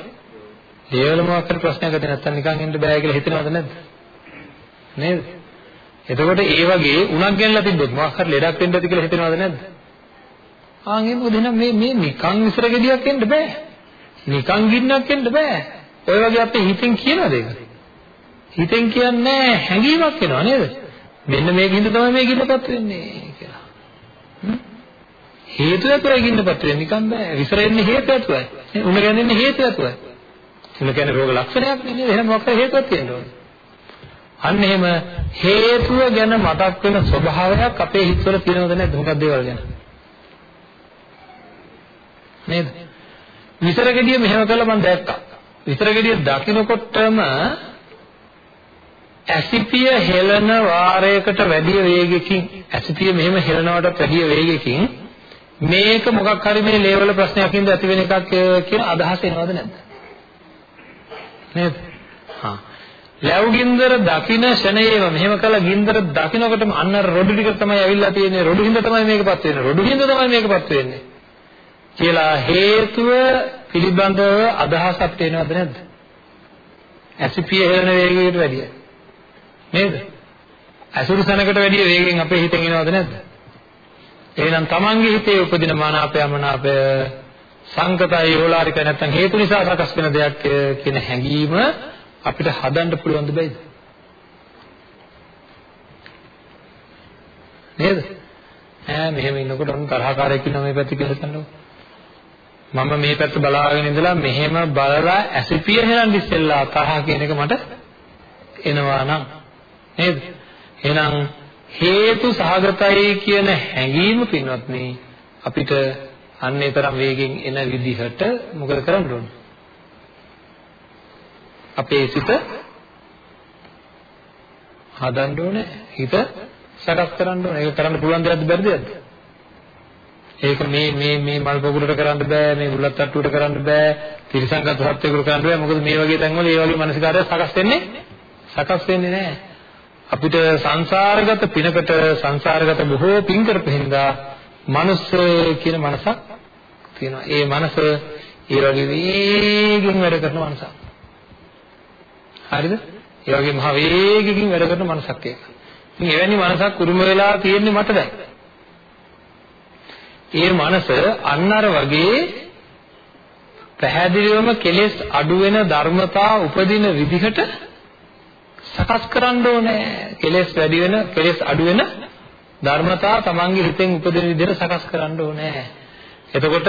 ඒවල මොකක් හරි ප්‍රශ්නයක් ඇති නැත්තම් නිකන් ඉන්න බෑ කියලා හිතනවද නැද්ද? නේද? එතකොට ඒ වගේ උණක් ගෙනලා තිබ්බොත් මොකක් හරි ලෙඩක් වෙන්න ඇති කියලා හිතනවද නැද්ද? ආන් ඒක මොකද එහෙනම් මේ මේ නිකන් විතර ගෙඩියක් එන්න බෑ. නිකන් ගින්නක් එන්න බෑ. ඔය වගේ අපේ හිතෙන් කියනද ඒක? හිතෙන් කියන්නේ හැඟීමක් එනවා නේද? මෙන්න මේකින්ද තමයි මේ ගින්නපත් වෙන්නේ කියලා. හේතුවයි ගින්නපත් වෙන්නේ නිකන් බෑ. විතර එන්නේ හේතුවයි. උණ ගැනෙන්නේ හේතුවයි. එන කියන්නේ රෝග ලක්ෂණයක් නෙවෙයි එහෙනම් මොකක් හේතුවක් තියෙන්න ඕනේ. අන්න එහෙම හේතුව ගැන මතක් වෙන ස්වභාවයක් අපේ හිතවල තියෙනවද නැද්ද මොකක්ද ඒවල ගැන? නේද? විතරගෙඩිය මෙහෙම කළා මම දැක්කා. විතරගෙඩිය දකින්නකොටම ඇසිපිය හෙලන වාරයකට වැඩි වේගකින් ඇසිපිය මෙහෙම හෙලනවට වැඩි වේගකින් මේක මොකක් හරි මේ ලේවල ප්‍රශ්නයක් හින්දා ඇති වෙන එකක් කියන අදහස එනවද නැද්ද? නේද? හා. ලැබු ගින්දර දකින්න ෂණයේම මෙහෙම කළා ගින්දර දකින්නකොටම අන්න රොඩු ටික තමයි ඇවිල්ලා තියෙන්නේ රොඩු හින්දා තමයි මේකපත් වෙන්නේ රොඩු හින්දා තමයි මේකපත් වෙන්නේ කියලා හේතුව පිළිබඳව අදහසක් තේනවද නැද්ද? ඇසිපිය හෙලන වේගයට වැඩිය. නේද? අසුරු සනකට වැඩිය වේගෙන් අපේ හිතෙන් එනවද නැද්ද? එහෙනම් Tamange හිතේ උපදින මානාපය මනාපය සංකතයි යෝලාරික නැත්නම් හේතු නිසා සකස් වෙන දෙයක් කියන හැඟීම අපිට හදන්න පුළුවන්ද බැයිද? නේද? ඈ මෙහෙම ඉන්නකොට ඔන්න තරහකාරයෙක් ඉන්නවා මේ පැත්තේ කියලා හිතන්නකො. මම මේ පැත්ත බලාගෙන ඉඳලා මෙහෙම බලලා ඇසිපිය හෙලන් ඉස්සෙල්ලා තරහ කියන එක මට එනවා නම් නේද? එහෙනම් හේතු සහගතයි කියන හැඟීම පින්වත්නි අපිට අන්නේ තරම් වේගෙන් එන විදිහට මොකද කරන්න ඕන? අපේ සිත හදන්න ඕනේ. හිත සකස් කරන්න ඕනේ. ඒක කරන්න පුළුවන් දෙයක්ද බැරි දෙයක්ද? ඒක මේ මේ මේ මල් පොකුරට කරන්න බෑ, මේ බුලත් තට්ටුවට කරන්න බෑ, තිරසංගත සත්‍යයකට කරන්න බෑ. මොකද මේ වගේ තැන්වල ඒ වගේ මානසිකාරය සකස් වෙන්නේ සකස් වෙන්නේ නැහැ. අපිට සංසාරගත පිනකට සංසාරගත බොහෝ පින් කරපෙහින්දා මනුස්ස කියන මනසක් තියෙනවා. ඒ මනස ඒ වගේ වේගෙන් වැඩ කරන මනසක්. හරිද? ඒ වගේ මහ වේගකින් වැඩ කරන මනසක් ඒක. ඉතින් එවැනි මනසක් උරුම වෙලා තියෙන්නේ මට දැන්. ඒ මනස අන්න අර වගේ පැහැදිලිවම කෙලෙස් අඩු වෙන ධර්මතා උපදින විදිහට සකස් කරන්න ඕනේ. කෙලෙස් වැඩි වෙන කෙලෙස් අඩු වෙන ධර්මතා තමන්ගේ හිතෙන් උපදින විදිහට සකස් කරන්න ඕනේ. එතකොට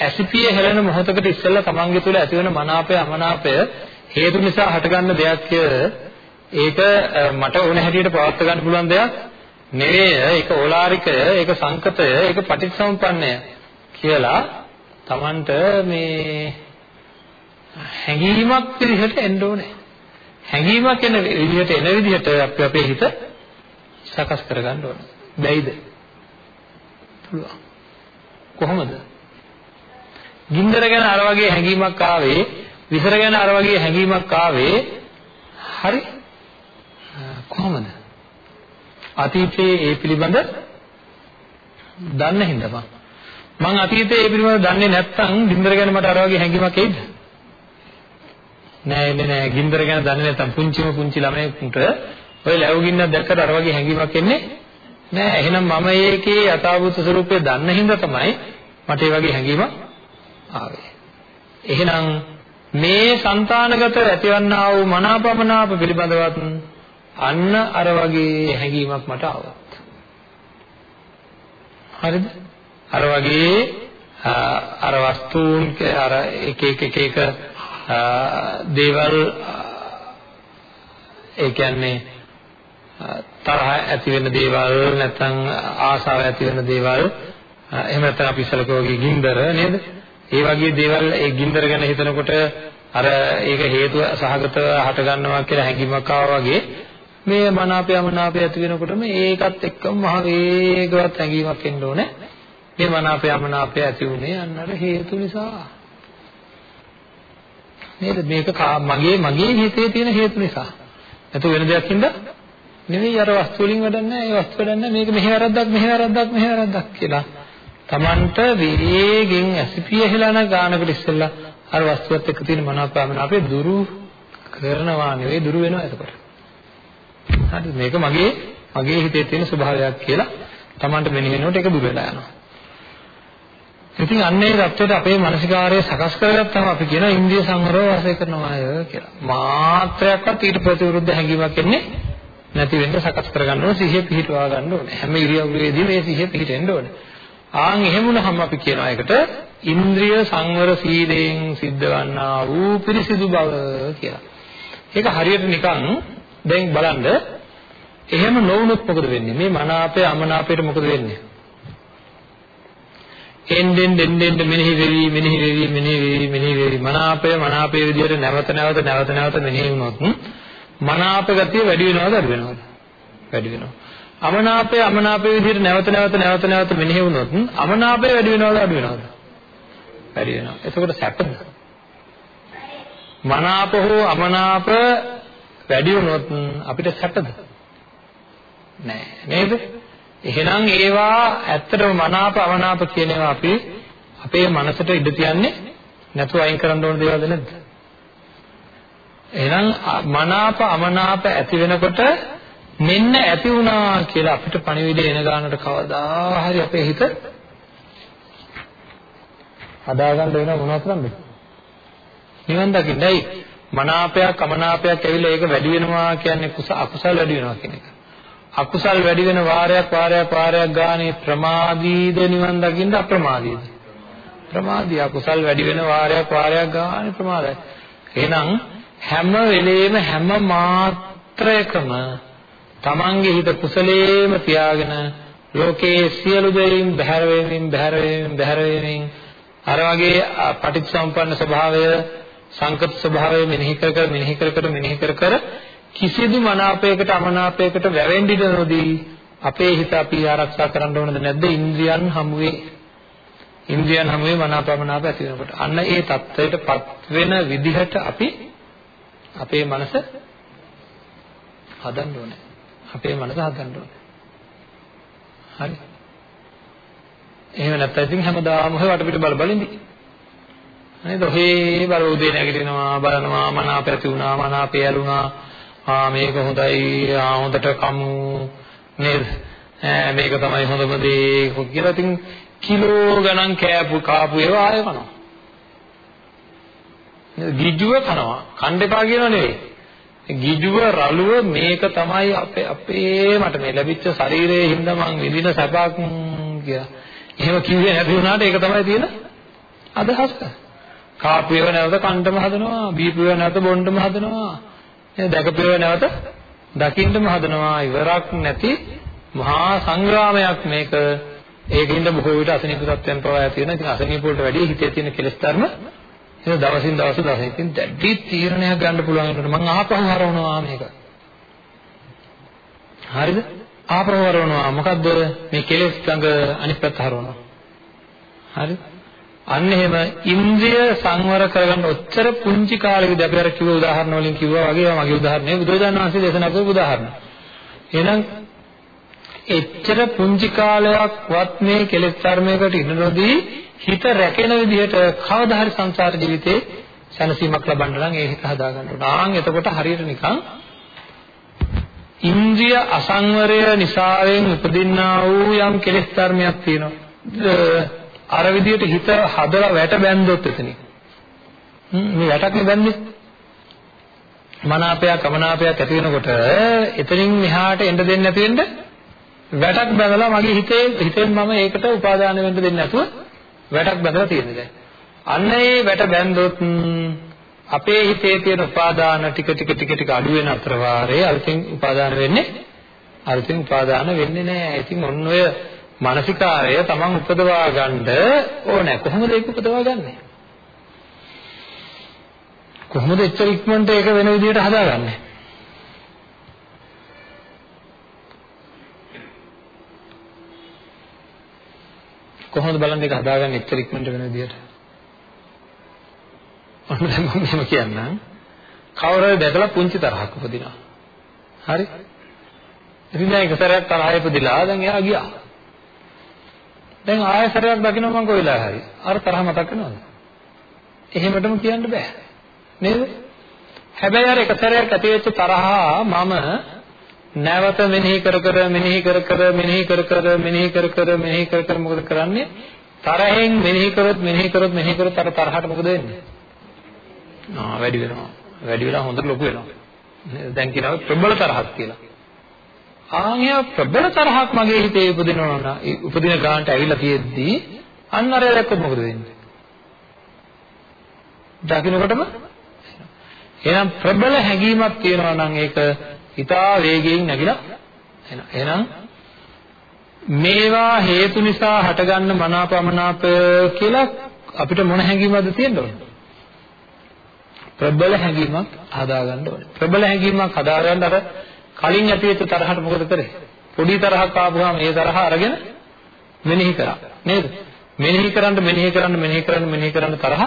ඇසිපිය හෙළෙන මොහොතකට ඉස්සෙල්ලා තමන්ගේ තුල ඇතිවන මනාපය අමනාපය හේතු නිසා හටගන්න දෙයක් ඒක මට ඕන හැටියට පවත් ගන්න පුළුවන් දෙයක් නෙවෙයි. ඒක ඕලාරිකය ඒක සංකතය ඒක පටිච්චසමුප්පන්නය කියලා Tamanට මේ හැඟීමක් විදිහට එන්න ඕනේ. හැඟීමක් එන විදිහට එන විදිහට අපි අපේ හිත සකස් කරගන්න ඕනේ. බැයිද? පුළුවන්. කොහොමද? ගින්දර ගැන අර වගේ හැඟීමක් ආවේ විසර ගැන අර වගේ හැඟීමක් ආවේ හරි. කොහොමද? අතීතයේ ඒ පිළිබඳ දන්න හින්දා මම අතීතයේ ඒ පිළිබඳ දන්නේ නැත්නම් ගින්දර ගැන මට අර වගේ හැඟීමක් එයිද? නෑ නෑ නෑ. ගින්දර ගැන දන්නේ නැත්නම් පුංචිම පුංචි ළමයෙකුට ඔය ලැබුගින්න දැක්කට අර වගේ හැඟීමක් එන්නේ නෑ. එහෙනම් මම ඒකේ යථාභූත ස්වરૂපය දන්න හින්දා තමයි මට ඒ වගේ හැඟීමක් ආවේ. එහෙනම් මේ సంతානගත ඇතිවන්නා වූ මනාපමනාප පිළිබඳවත් අන්න අර වගේ හැඟීමක් මට ආවත් හරිද අර වගේ අර වස්තුන් අර එක එක එක එක දේවල් ඒ කියන්නේ තරහ ඇති වෙන දේවල් නැත්නම් ආසාව ඇති වෙන දේවල් එහෙම නැත්නම් අපි ඉස්සලකෝ වගේ ගින්දර නේද? ඒ වගේ දේවල් ඒ ගින්දර ගැන හිතනකොට අර ඒක හේතුව සහගතව හට ගන්නවා කියලා හැඟීමක් ආවා වගේ මේ මනාපය මනාපය ඇති වෙනකොටම ඒකත් එක්කම මහ වේගවත් හැඟීමක් එන්න ඕනේ. මේ මනාපය මනාපය ඇති උනේ අන්න අර හේතු නිසා. නේද? මේක මගේ මගේ හිතේ තියෙන හේතු නිසා. නැතු වෙන දෙයක් හින්දා නෙවෙයි අර වස්තු වලින් වැඩක් නැහැ. ඒ වස්තු වැඩක් නැහැ. මේක මෙහෙ වැරද්දක් මෙහෙ වැරද්දක් මෙහෙ වැරද්දක් කියලා. Tamanට වේගෙන් ඇසිපිය හෙලන ගානකට ඉස්සෙල්ලා අර වස්තුවත් එක්ක තියෙන මනාපයම අපේ දුරු කරනවා නෙවෙයි දුරු වෙනවා එතකොට. හරි මේක මගේ මගේ හිතේ තියෙන ස්වභාවයක් කියලා Tamanට මෙනෙහි වෙනකොට ඒක දුර වෙලා යනවා. ඉතින් අන්නේ தත්වෙට අපේ මානසිකාරය සකස් කරගත්තාම අපි කියන ඉන්දිය සංවරව වාසය කරනවා අය කියලා. මාත්‍රයක්වත් ඊට ප්‍රතිවිරුද්ධ හැඟීමක් එන්නේ නැති වෙන්න සකස් කරගන්න ඕනේ සිහිය පිහිටවා ගන්න ඕනේ. හැම ඉරියව්වෙදී මේ සිහිය පිහිටෙන්න ඕනේ. ආන් එහෙම වුණාම අපි කියනවා ඒකට ඉන්ද්‍රිය සංවර සීලයෙන් සිද්ධ වන්නා වූ පිරිසිදු බව කියලා. ඒක හරියට නිකන් දැන් බලන්න එහෙම නොවුනොත් මොකද වෙන්නේ? මේ මනාපය අමනාපයට මොකද වෙන්නේ? එන්නෙන් එන්නෙන් මෙනෙහි වෙවි මෙනෙහි වෙවි මෙනෙහි වෙවි මෙනෙහි වෙවි මනාපය මනාපයේ විදිහට නැවත නැවත නැවත නැවත මෙනෙහි වුණොත් මනාප ගතිය වැඩි වෙනවද අඩු වෙනවද? වැඩි වෙනවා. අමනාපය අමනාපයේ විදිහට නැවත නැවත නැවත නැවත මෙනෙහි වුණොත් අමනාපය වැඩි වෙනවද අඩු වෙනවද? වැඩි වෙනවා. එතකොට සැපද? මනාප හෝ අමනාප වැඩි වුණොත් අපිට සැපද? නෑ නේද? එහෙනම් ඒවා ඇත්තටම මනාප අවනාප කියන ඒවා අපි අපේ මනසට ඉඩ තියන්නේ නැතුව අයින් කරන්න ඕන දේවල්ද නැද්ද? එහෙනම් මනාප අමනාප ඇති වෙනකොට මෙන්න ඇති වුණා කියලා අපිට පණිවිඩය එන ගානට කවදා හරි අපේ හිත හදාගන්න වෙන මොනවද කරන්නේ? නිවන් දකින්නයි මනාපයක් අමනාපයක් ඇවිල්ලා ඒක වැඩි වෙනවා කියන්නේ කුස අකුසල් වැඩි වෙනවා කියන එක. අකුසල් වැඩි වෙන වාරයක් වාරයක් වාරයක් ගානේ ප්‍රමාදීද නිවන් දකින්න අප්‍රමාදීද? ප්‍රමාදී අකුසල් වැඩි වෙන වාරයක් වාරයක් ගානේ ප්‍රමාදයි. එහෙනම් හැම වෙලේම හැම මාත්‍රයකම තමන්ගේ හිත කුසලයේම තියාගෙන ලෝකයේ සියලු දෙයින් බැහැර වෙමින් බැහැර වෙමින් බැහැර වෙමින් අර වගේ පටිච්චසමුප්පන්න ස්වභාවය සංකත ස්වභාවය මෙනෙහි කර කර මෙනෙහි කර කර මෙනෙහි කර කර කිසිදු මනාපයකට අමනාපයකට වැවෙන්න ඉඩ නොදී අපේ හිත අපි ආරක්ෂා කරන්න ඕනද නැද්ද? ඉන්ද්‍රියන් හමුවේ. ඉන්ද්‍රියන් හමුවේ මනාපමනාප ඇති වෙනකොට. අන්න ඒ தත්වයටපත් වෙන විදිහට අපි අපේ මනස හදන්න ඕනේ. අපේ මනස හදන්න ඕනේ. හරි. එහෙම නැත්නම් ඉතින් හැමදාම ඔය වටපිට බල බල ඉඳි නේද ඔහේ බල උදේ නැගිටිනවා බලනවා මනාප ඇති වුණා මනාපය ඇලුනා ආ මේක හොඳයි. ආ හොඳට කමු. නේද? මේක තමයි හොඳම දේ කියලා ඉතින් කිලෝ ගණන් කෑපු කාපු ඒවා ආයෙ කනවා ගිජුව කනවා කණ්ඩ එපා කියනව නෙවෙයි ගිජුව රළුව මේක තමයි අපේ අපේ මට මේ ලැබිච්ච ශරීරයේ හින්දා මං විඳින සැපක් කියලා. එහෙම කිව්වේ නැති වුණාට ඒක තමයි තියෙන අදහස. කාපු ඒවා නැවත කණ්ඩම හදනවා, බීපු ඒවා නැවත බොණ්ඩම හදනවා. දැකපු ඒවා නැවත දකින්නම හදනවා. ඉවරක් නැති මහා සංග්‍රාමයක් මේක. ඒකින්ද බොහෝ විට අසනීප තත්ත්වයන් පවා ඇති වෙනවා. ඉතින් අසනීප වලට වැඩිය හිතේ තියෙන කෙලෙස් ධර්ම ඒක දවසින් දවස දවසින් දැඩි තීරණයක් ගන්න පුළුවන් වෙනකොට මම ආපහු හරවනවා මේක. හරිද? ආපහු හරවනවා. මොකද්ද මේ කෙලෙස් ළඟ අනිත් පැත්ත හරවනවා. හරි? අන්න එහෙම ඉන්ද්‍රිය සංවර කරගන්න ඔච්චර පුංචි කාලෙකදී අපි අර කිව්ව උදාහරණ වලින් කිව්වා වගේ මගේ උදාහරණය බුදුරජාණන් වහන්සේ දේශනා කරපු උදාහරණ. එහෙනම් එච්චර පුංචි කාලයක්වත් මේ කෙලෙස් ධර්මයකට ඉන්න නොදී හිත රැකෙන විදිහට කවදා හරි සංසාර ජීවිතේ සැනසීමක් ලබන්න නම් ඒ හිත හදා ගන්න ඕන. ආන් එතකොට හරියට නිකන් ඉන්ද්‍රිය අසංවරය නිසාවෙන් උපදින්නා වූ යම් කෙලෙස් ධර්මයක් තියෙනවා. අර විදිහට හිත හදලා වැට බැන්දොත් එතනින්. මේ වැටක් බැන්නේ. මනාපයක් අමනාපයක් ඇති වෙනකොට එතනින් මෙහාට එන්න දෙන්නේ නැති වෙන්න වැටක් බැඳලා මගේ හිතේ හිතෙන් මම ඒකට උපාදාන වෙන්න දෙන්නේ නැතුව වැටක් බැඳලා තියෙන්නේ දැන්. අන්න ඒ වැට බැන්දොත් අපේ හිතේ තියෙන උපාදාන ටික ටික ටික ටික අඩු වෙන අතර වාරේ අලුතෙන් උපාදාන වෙන්නේ අලුතෙන් උපාදාන වෙන්නේ නැහැ. ඉතින් ඔන්න ඔය මානසිකාරය තමන් උපදවා ගන්න ඕනේ. කොහොමද ඒක උපදවා ගන්නෙ? කොහොමද එච්චර ඉක්මනට ඒක වෙන විදිහට හදාගන්නේ? කොහොමද බලන්න ඒක හදාගන්න එච්චර ඉක්මනට වෙන විදියට? ඔන්න දැන් මම මෙහෙම කියන්නම්. කවුරුහරි දැකලා පුංචි තරහක් උපදිනවා. හරි? ඉතින් දැන් එක සැරයක් තරහය ඉපදිලා දැන් එයා ගියා. දැන් ආයෙ සැරයක් දකින්න මම කොයිලා හරි. අර තරහ මතක් වෙනවද? එහෙමටම කියන්න බෑ. නේද? හැබැයි අර එක සැරයක් ඇති වෙච්ච තරහා මම නැවත මෙනෙහි කර කර මෙනෙහි කර කර මෙනෙහි කර කර මෙනෙහි කර කර මෙනෙහි කර කර මොකද කරන්නේ? තරහෙන් මෙනෙහි කරොත් මෙනෙහි කරොත් මෙනෙහි කරොත් අර තරහට මොකද වෙන්නේ? ආ වැඩි වෙනවා. වැඩි වෙලා හොඳට ලොකු වෙනවා. දැන් කියනවා ප්‍රබල තරහක් කියලා. ආන්‍ය ප්‍රබල තරහක් මගේ හිතේ උපදිනවා නම් උපදින ගානට ඇවිල්ලා තියෙද්දි අන්න අර දැක්කොත් මොකද වෙන්නේ? දකින්නකොටම එහෙනම් ප්‍රබල හැඟීමක් තියෙනවා නම් ඒක හිතා වේගයෙන් නැగిලා එනවා. එහෙනම් මේවා හේතු නිසා හටගන්න මනාපමනාප කියලා අපිට මොන හැඟීමක්ද තියෙන්න ඕනේ? ප්‍රබල හැඟීමක් හදාගන්න ඕනේ. ප්‍රබල හැඟීමක් හදාගන්න අර කලින් ඇතිවෙච්ච තරහට මොකද කරේ? පොඩි තරහක් ආපුවාම ඒ තරහ අරගෙන මෙනෙහි කරා. නේද? මෙනෙහි කරන්න මෙනෙහි කරන්න මෙනෙහි කරන්න මෙනෙහි කරන්න තරහ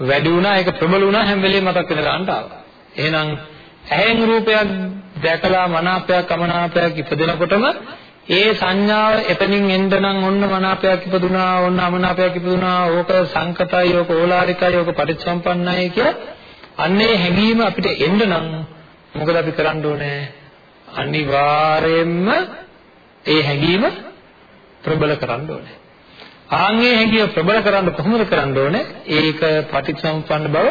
වැඩි වුණා ඒක ප්‍රබල වුණා හැම වෙලේම මතක් වෙන ගන්නට ආවා. එහෙනම් ඇහෙන් රූපයක් දැකලා මනාපයක් අමනාපයක් ඉපදෙනකොටම ඒ සංඥාව එතනින් එන්න නම් ඔන්න මනාපයක් ඉපදුනා ඔන්න අමනාපයක් ඉපදුනා ඕක සංකතයි ඕක ඕලාරිකයි ඕක පටිච්චසම්පන්නයි කියලා අන්නේ හැඟීම අපිට එන්න නම් මොකද අපි කරන්න ඕනේ? අනිවාර්යයෙන්ම ඒ හැඟීම ප්‍රබල කරන්න ඕනේ. ආන්ගේ හැඟීම ප්‍රබල කරන්න කොහොමද කරන්න ඕනේ? ඒක පටිච්චසම්පන්න බව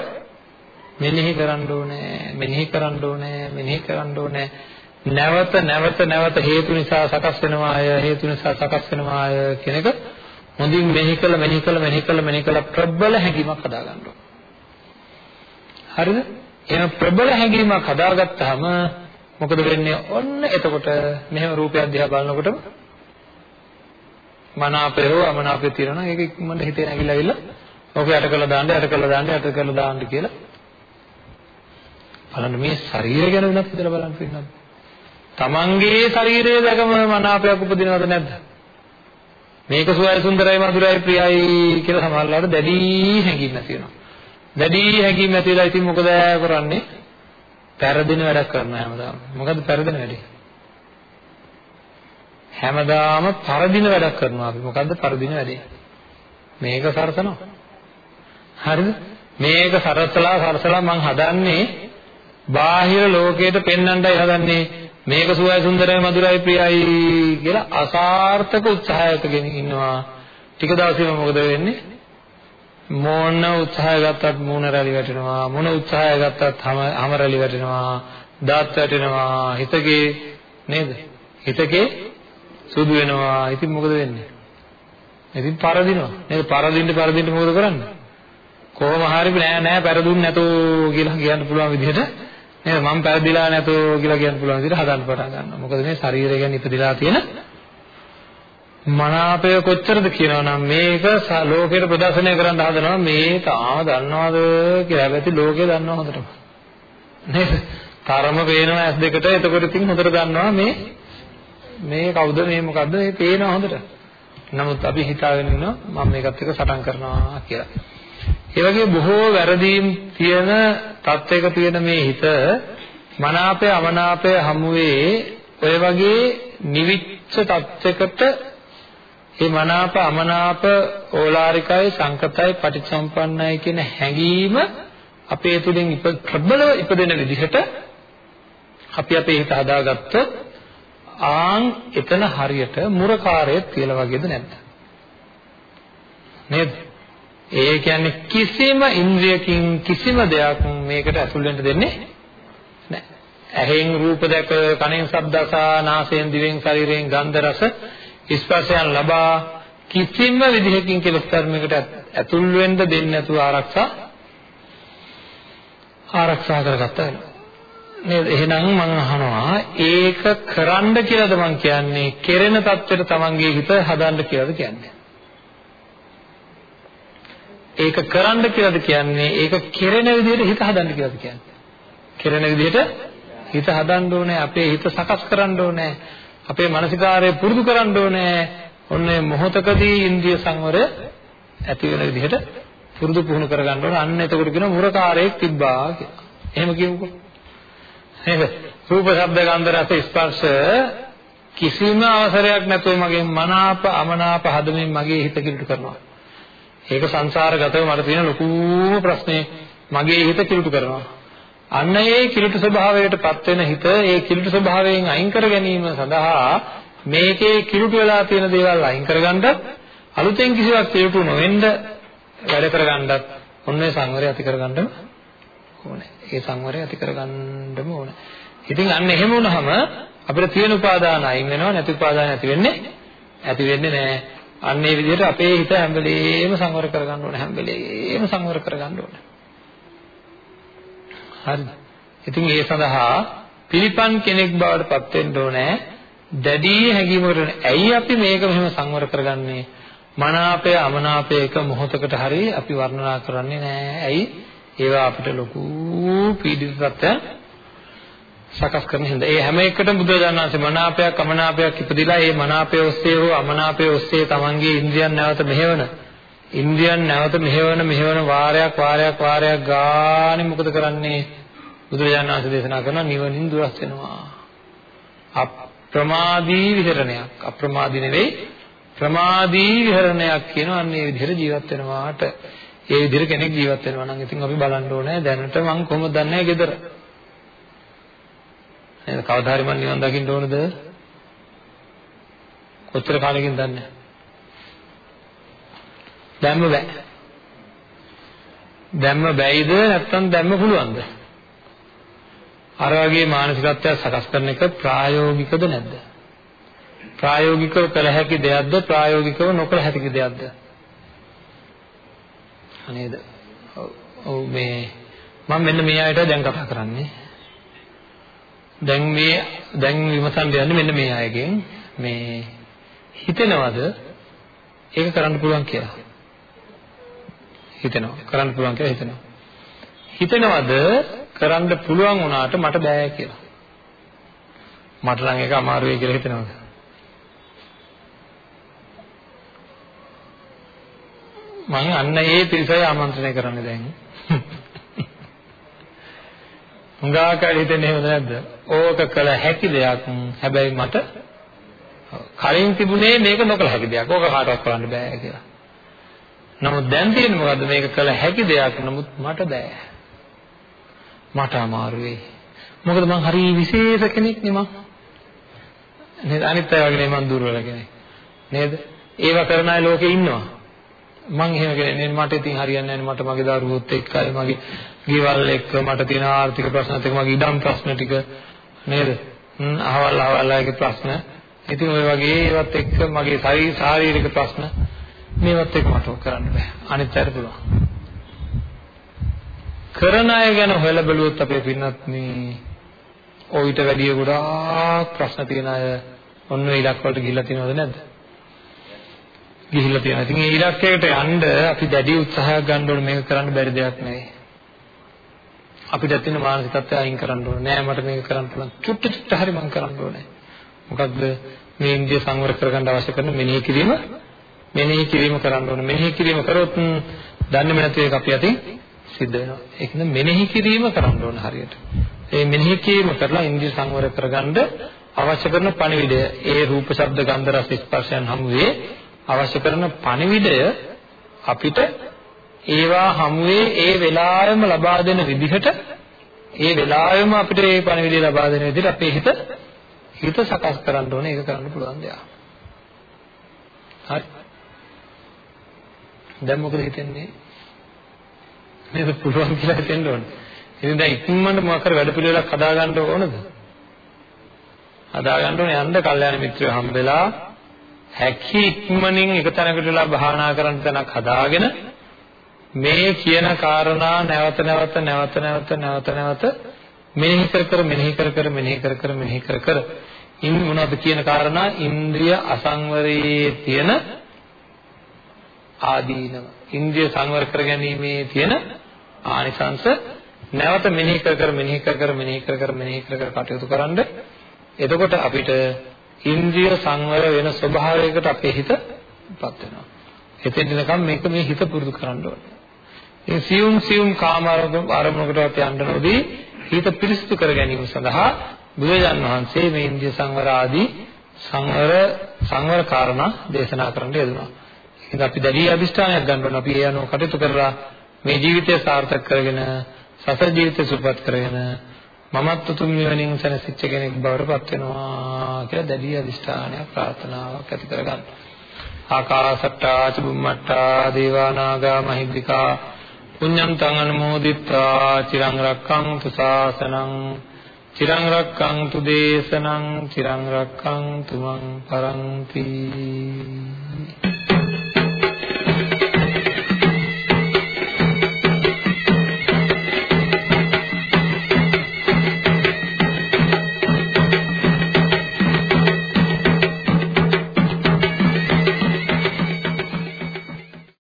මෙනෙහි කරන්න ඕනේ මෙනෙහි කරන්න ඕනේ මෙනෙහි කරන්න ඕනේ. නැවත නැවත නැවත හේතු නිසා සකස් වෙනවාය හේතු නිසා සකස් වෙනවාය කියන එක හොඳින් මෙනෙහි කළ මෙනෙහි කළ මෙනෙහි කළ මෙනෙහි කළ ප්‍රබල හැඟීමක් හදාගන්න ඕනේ. හරිද? එහෙනම් ප්‍රබල හැඟීමක් හදාගත්තාම මොකද වෙන්නේ? ඔන්න එතකොට මෙහෙම රූපයක් දිහා බලනකොටම මනාපය හෝ අමනාපය තියෙනවා නම් ඒක ඉක්මනට හිතේ නැగిලා ඇවිල්ලා ඕක යට කරලා දාන්න යට කරලා දාන්න යට කරලා දාන්න කියලා බලන්න මේ ශරීරය ගැන වෙනත් හිතලා බලන්න පින්නත් තමන්ගේ ශරීරය දැකම මනාපයක් උපදිනවද නැද්ද මේක සුවයි සුන්දරයි මధుරයි ප්‍රියයි කියලා සමහරවල්ලාට දැඩි හැඟීම් ඇති වෙනවා දැඩි හැඟීම් ඇති වෙලා ඉතින් මොකද කරන්නේ පෙරදින වැඩක් කරනවා හැමදාම මොකද්ද පෙරදින වැඩේ හැමදාම පරදින වැඩක් කරනවා අපි. මොකද්ද පරදින වැඩේ? මේක සරසනවා. හරිද? මේක සරසලා සරසලා මං හදන්නේ බාහිර ලෝකයට පෙන්වන්නයි හදන්නේ. මේක සුවයි සුන්දරයි මధుරයි ප්‍රියයි කියලා අසාර්ථක උත්සාහයකගෙන ඉන්නවා. ටික දවසෙම මොකද වෙන්නේ? මොන උත්සාහය ගත්තත් මූණ රැලි වැටෙනවා. මොන උත්සාහය ගත්තත් හැම රැලි වැටෙනවා. දාත් වැටෙනවා. හිතගේ නේද? හිතගේ සුදු වෙනවා. ඉතින් මොකද වෙන්නේ? ඉතින් පරදිනවා. නේද? පරදින්න පරදින්න මොකද කරන්නේ? කොහොම හරි නෑ නෑ පෙරදුන්නේ නැතෝ කියලා කියන්න පුළුවන් විදිහට නේද? මම පෙරදිලා නැතෝ කියලා කියන්න පුළුවන් විදිහට හදන්න පටන් ගන්නවා. මොකද මේ ශරීරය ගැන ඉපදිලා තියෙන මනාපය කොච්චරද කියනවනම් මේක ලෝකෙට ප්‍රදර්ශනය කරන්න හදනවා මේ තාම දන්නවද කියලා. හැබැයි ලෝකේ දන්නව හොඳටම. නේද? තරම පේනවා ඇස් දෙකට. එතකොට ඉතින් හොඳට දන්නවා මේ මේ කවුද මේ මොකද්ද මේ පේනවා හොඳට. නමුත් අපි හිතාගෙන ඉන්නවා මම මේකත් එක්ක සටන් කරනවා කියලා. ඒ වගේ බොහෝ වැරදීම් තියෙන තත්වයක තියෙන මේ හිත මනාපය අමනාපය හමුවේ ඔය වගේ නිවිච්ච තත්වයකට මේ මනාප අමනාප ඕලාරිකයි සංකතයි පටිච්චසම්පන්නයි කියන හැඟීම අපේ තුලින් ප්‍රබලව ඉපදෙන විදිහට අපි අපේ හිත හදාගත්තොත් ආන් එතන හරියට මුරකාරයෙක් කියලා වගේද නැද්ද? නේද? ඒ කියන්නේ කිසිම ඉන්ද්‍රියකින් කිසිම දෙයක් මේකට ඇතුල් වෙන්න දෙන්නේ නැහැ. ඇහෙන් රූප දැක, කනෙන් ශබ්ද අසා, නාසයෙන් දිවෙන් ශරීරයෙන් ගන්ධ රස ස්පර්ශයන් ලබා කිසිම විදිහකින් කෙලස් ධර්මයකට ඇතුල් වෙන්න දෙන්නේ නැතුව ආරක්ෂා ආරක්ෂා කරගත්තා වෙනවා. නේද එහෙනම් මම අහනවා ඒක කරන්න කියලාද මං කියන්නේ කෙරෙන தත්වෙට තමන්ගේ හිත හදන්න කියලාද කියන්නේ ඒක කරන්න කියලාද කියන්නේ? ඒක කෙරෙන විදිහට හිත හදන්න කියලාද කියන්නේ? කෙරෙන විදිහට හිත හදන්න ඕනේ අපේ හිත සකස් කරන්න ඕනේ අපේ මානසිකාරය පුරුදු කරන්න ඕනේ. ඔන්න මොහොතකදී ඉන්ද්‍රිය සංවරය ඇති වෙන විදිහට පුරුදු පුහුණු කරගන්න ඕනේ. අන්න එතකොට කියන මුරකාරයෙක් තිබ්බා කියලා. එහෙම කියමුකෝ. නේද? රූප, ශබ්ද, ගන්ධ, රස, ස්පර්ශ කිසිම අවසරයක් නැතුව මගෙන් මනාප අමනාප හදමින් මගේ හිත කිලුට කරනවා. ඒක සංසාරගතව මට තියෙන ලොකුම ප්‍රශ්නේ මගේ හිත කිලුට කරනවා. අන්න ඒ කිලුට ස්වභාවයටපත් වෙන හිත ඒ කිලුට ස්වභාවයෙන් අයින් කර ගැනීම සඳහා මේකේ කිලුට වෙලා තියෙන දේවල් අයින් කරගන්නත් අලුතෙන් කිසිවක් කිලුට නොවෙන්න වැඩ කරගන්නත් ඔන්නේ සංවරය ඇති කරගන්න ඕනේ. ඒ සංවරය ඇති කරගන්නම ඕනේ. ඉතින් අන්න එහෙම වුණාම අපිට තියෙන උපාදාන අයින් වෙනවා නැති උපාදාන ඇති වෙන්නේ ඇති වෙන්නේ නැහැ. අන්න ඒ විදිහට අපේ හිත හැම වෙලේම සංවර කරගන්න ඕනේ. හැම වෙලේම සංවර කරගන්න ඕනේ. හරිද? ඉතින් ඒ සඳහා පිළිපන් කෙනෙක් බවට පත් වෙන්න ඕනේ. දැඩි හැඟීමකට ඇයි අපි මේක මෙහෙම සංවර කරගන්නේ? මනාපය අමනාපය එක මොහොතකට හරි අපි වර්ණනා කරන්නේ නැහැ. ඇයි? ඒවා අපිට ලොකු පීඩිත තත්ත්වයන් සකස් කරන හින්දා. ඒ හැම එකටම බුදුරජාණන් වහන්සේ මනාපයක් අමනාපයක් ඉපදිලා ඒ මනාපය ඔස්සේ හෝ අමනාපය ඔස්සේ තමන්ගේ ඉන්ද්‍රියන් නැවත මෙහෙවන. ඉන්ද්‍රියන් නැවත මෙහෙවන මෙහෙවන වාරයක් වාරයක් වාරයක් ගානේ මොකද කරන්නේ? බුදුරජාණන් වහන්සේ දේශනා කරන නිවනින් දුරස් වෙනවා. අප්‍රමාදී විහරණයක්. අප්‍රමාදී නෙවෙයි ප්‍රමාදී විහරණයක් කියනවා අන්නේ විදිහට ජීවත් වෙනවාට. ඒ විදිහට කෙනෙක් ජීවත් වෙනවා නම් ඉතින් අපි බලන්න ඕනේ දැනට මම කොහොමද දන්නේ ගෙදර? නේද කවදා හරි මම නිවන් දකින්න ඕනද? කොච්චර කාලෙකින් දන්නේ දැම්ම බෑ. දැම්ම බැයිද නැත්නම් දැම්ම පුළුවන්ද? අර වගේ මානසිකත්වයක් සකස් කරන එක ප්‍රායෝගිකද නැද්ද? ප්‍රායෝගිකව කළ හැකි දෙයක්ද? ප්‍රායෝගිකව නොකළ හැකි දෙයක්ද? නේද? ඔව් මේ මම මෙන්න මේ අයට දැන් කතා කරන්නේ. දැන් මේ දැන් විමසන්න යන්නේ මෙන්න මේ අයගෙන්. මේ හිතෙනවද ඒක කරන්න පුළුවන් කියලා? හිතෙනවා. කරන්න පුළුවන් කියලා හිතෙනවා. හිතෙනවද කරන්න පුළුවන් වුණාට මට බෑ කියලා? මට නම් ඒක අමාරු වෙයි කියලා හිතෙනවද? මම අන්න ඒ පිරිසයි ආමන්ත්‍රණය කරන්නේ දැන්. හුඟා කාලෙ හිතන්නේ එහෙම නැද්ද? ඕක කළ හැකි දෙයක්. හැබැයි මට කලින් තිබුණේ මේක නොකළ හැකි දෙයක්. ඕක කාටවත් කරන්න බෑ කියලා. නමුත් දැන් තියෙන්නේ මොකද්ද? මේක කළ හැකි දෙයක්. නමුත් මට බෑ. මට අමාරුයි. මොකද මං හරි විශේෂ කෙනෙක් නේ මං. නේද? අනිත් අය වගේ මං දුර්වල කෙනෙක්. නේද? ඒව කරන අය ලෝකේ ඉන්නවා. මං එහෙම කෙනෙක් නෙවෙයි මට ඉතින් හරියන්නේ නැහැ මට මගේ දරුවොත් එක්කයි මගේ ගෙවල් එක්ක මට තියෙන ආර්ථික ප්‍රශ්නත් එක්ක මගේ ඉඩම් ප්‍රශ්න ටික නේද? අහවල් අහවල් ආයේ ප්‍රශ්න. ඉතින් ওই වගේ ඒවත් එක්ක මගේ ශාරීරික ප්‍රශ්න මේවත් එක්ක මට කරන්න බෑ. අනිත් පැයට පුළුවන්. කරන අය ගැන හොයලා බලුවොත් අපේ පින්නත් මේ ඔයිට වැඩිය ගොඩාක් ප්‍රශ්න තියෙන අය ඔන්න ඒ ඉලක්ක වලට ගිහිල්ලා තියෙනවද නැද්ද? ගිහිල්ලා තියෙනවා. ඉතින් ඒ ඉලක්කයකට යන්න අපි දැඩි උත්සාහයක් ගන්න ඕනේ මේක කරන්න බැරි දෙයක් නෙවෙයි. අපිට තියෙන මානසිකත්වය අයින් කරන්න ඕනේ. නෑ මට මේක කරන්න පුළුවන්. චුට්ට චුට්ට හරි මම කරන්න ඕනේ. මොකද්ද මේ ඉන්දිය සංවර කරගන්න අවශ්‍ය කරන මෙනෙහි කිරීම මෙනෙහි කිරීම කරන්න ඕනේ. මෙනෙහි කිරීම කරොත් දන්නේ නැති එක අපි අතින් සිද්ධ වෙනවා. ඒක නේ මෙනෙහි කිරීම කරන්න ඕන හරියට. ඒ මෙනෙහි කිරීම කරලා ඉන්ද්‍රිය සංවර කරගන්න අවශ්‍ය කරන පණිවිඩය ඒ රූප, ශබ්ද, ගන්ධ, රස, ස්පර්ශයන් හමුවේ අවශ්‍ය කරන පණිවිඩය අපිට ඒවා හමුවේ ඒ වෙලාවෙම ලබා දෙන විදිහට ඒ වෙලාවෙම අපිට ඒ පණිවිඩය ලබා දෙන විදිහට අපේ හිත හිත සකස් කරන්න ඕනේ ඒක කරන්න පුළුවන් දෙයක්. හරි. දැන් මොකද හිතෙන්නේ? මේක පුළුවන් කියලා හිතෙන්න ඕනේ. ඉතින් දැන් ඉක්මනට මොකක් කර වැඩ පිළිවෙලක් හදා ගන්න ඕනද? හදා ගන්න ඕනේ යන්න කල්යාණ මිත්‍රයෝ හම්බෙලා හැකි ඉක්මනින් එක තැනකට වෙලා භාවනා කරන්න තැනක් හදාගෙන මේ කියන කාරණා නැවත නැවත නැවත නැවත නැවත නැවත මෙනෙහි කර කර මෙනෙහි කර කර මෙනෙහි කර කර මෙනෙහි කර කර ඉන් මොනවද කියන කාරණා ඉන්ද්‍රිය අසංවරයේ තියෙන ආදීනව ඉන්ද්‍රිය සංවර කර ගැනීමේ තියෙන ආනිසංශ නැවත මෙනෙහි කර කර මෙනෙහි කර කර මෙනෙහි කර කර මෙනෙහි කර කර කටයුතු කරන්න එතකොට අපිට ඉන්ද්‍රිය සංවර වෙන ස්වභාවයකට අපේ හිතපත් වෙනවා. එතෙන් දෙනකම් මේක මේ හිත පුරුදු කරන්න ඕනේ. ඒ සියුම් සියුම් කාම ආරමුණකටවත් යන්න නොදී හිත පිරිසිදු කර ගැනීම සඳහා බුදුරජාන් වහන්සේ මේ ඉන්ද්‍රිය සංවර ආදී සංවර සංවර කාරණා දේශනා කරන්න යෙදුණා. ඉතින් අපි දැඩි අදිෂ්ඨානයක් ගන්න ඕනේ. අපි ඒ අනුව කටයුතු කරලා මේ ජීවිතය සාර්ථක කරගෙන සසර ජීවිතය සුවපත් කරගෙන මමත් උතුම් නිවනින් සැනසෙච්ච කෙනෙක් බවට පත් වෙනවා කියලා දැඩි අදිෂ්ඨානයක් ප්‍රාර්ථනාවක් ඇති කරගන්න. ආකාසට්ටා චුම්මට්ටා දේවා නාග මහිද්దికා පුඤ්ඤන්තං අනුමෝදිත්වා චිරං රක්ඛන්තු ශාසනං චිරං රක්ඛන්තු දේශනං චිරං රක්ඛන්තු මං පරන්ති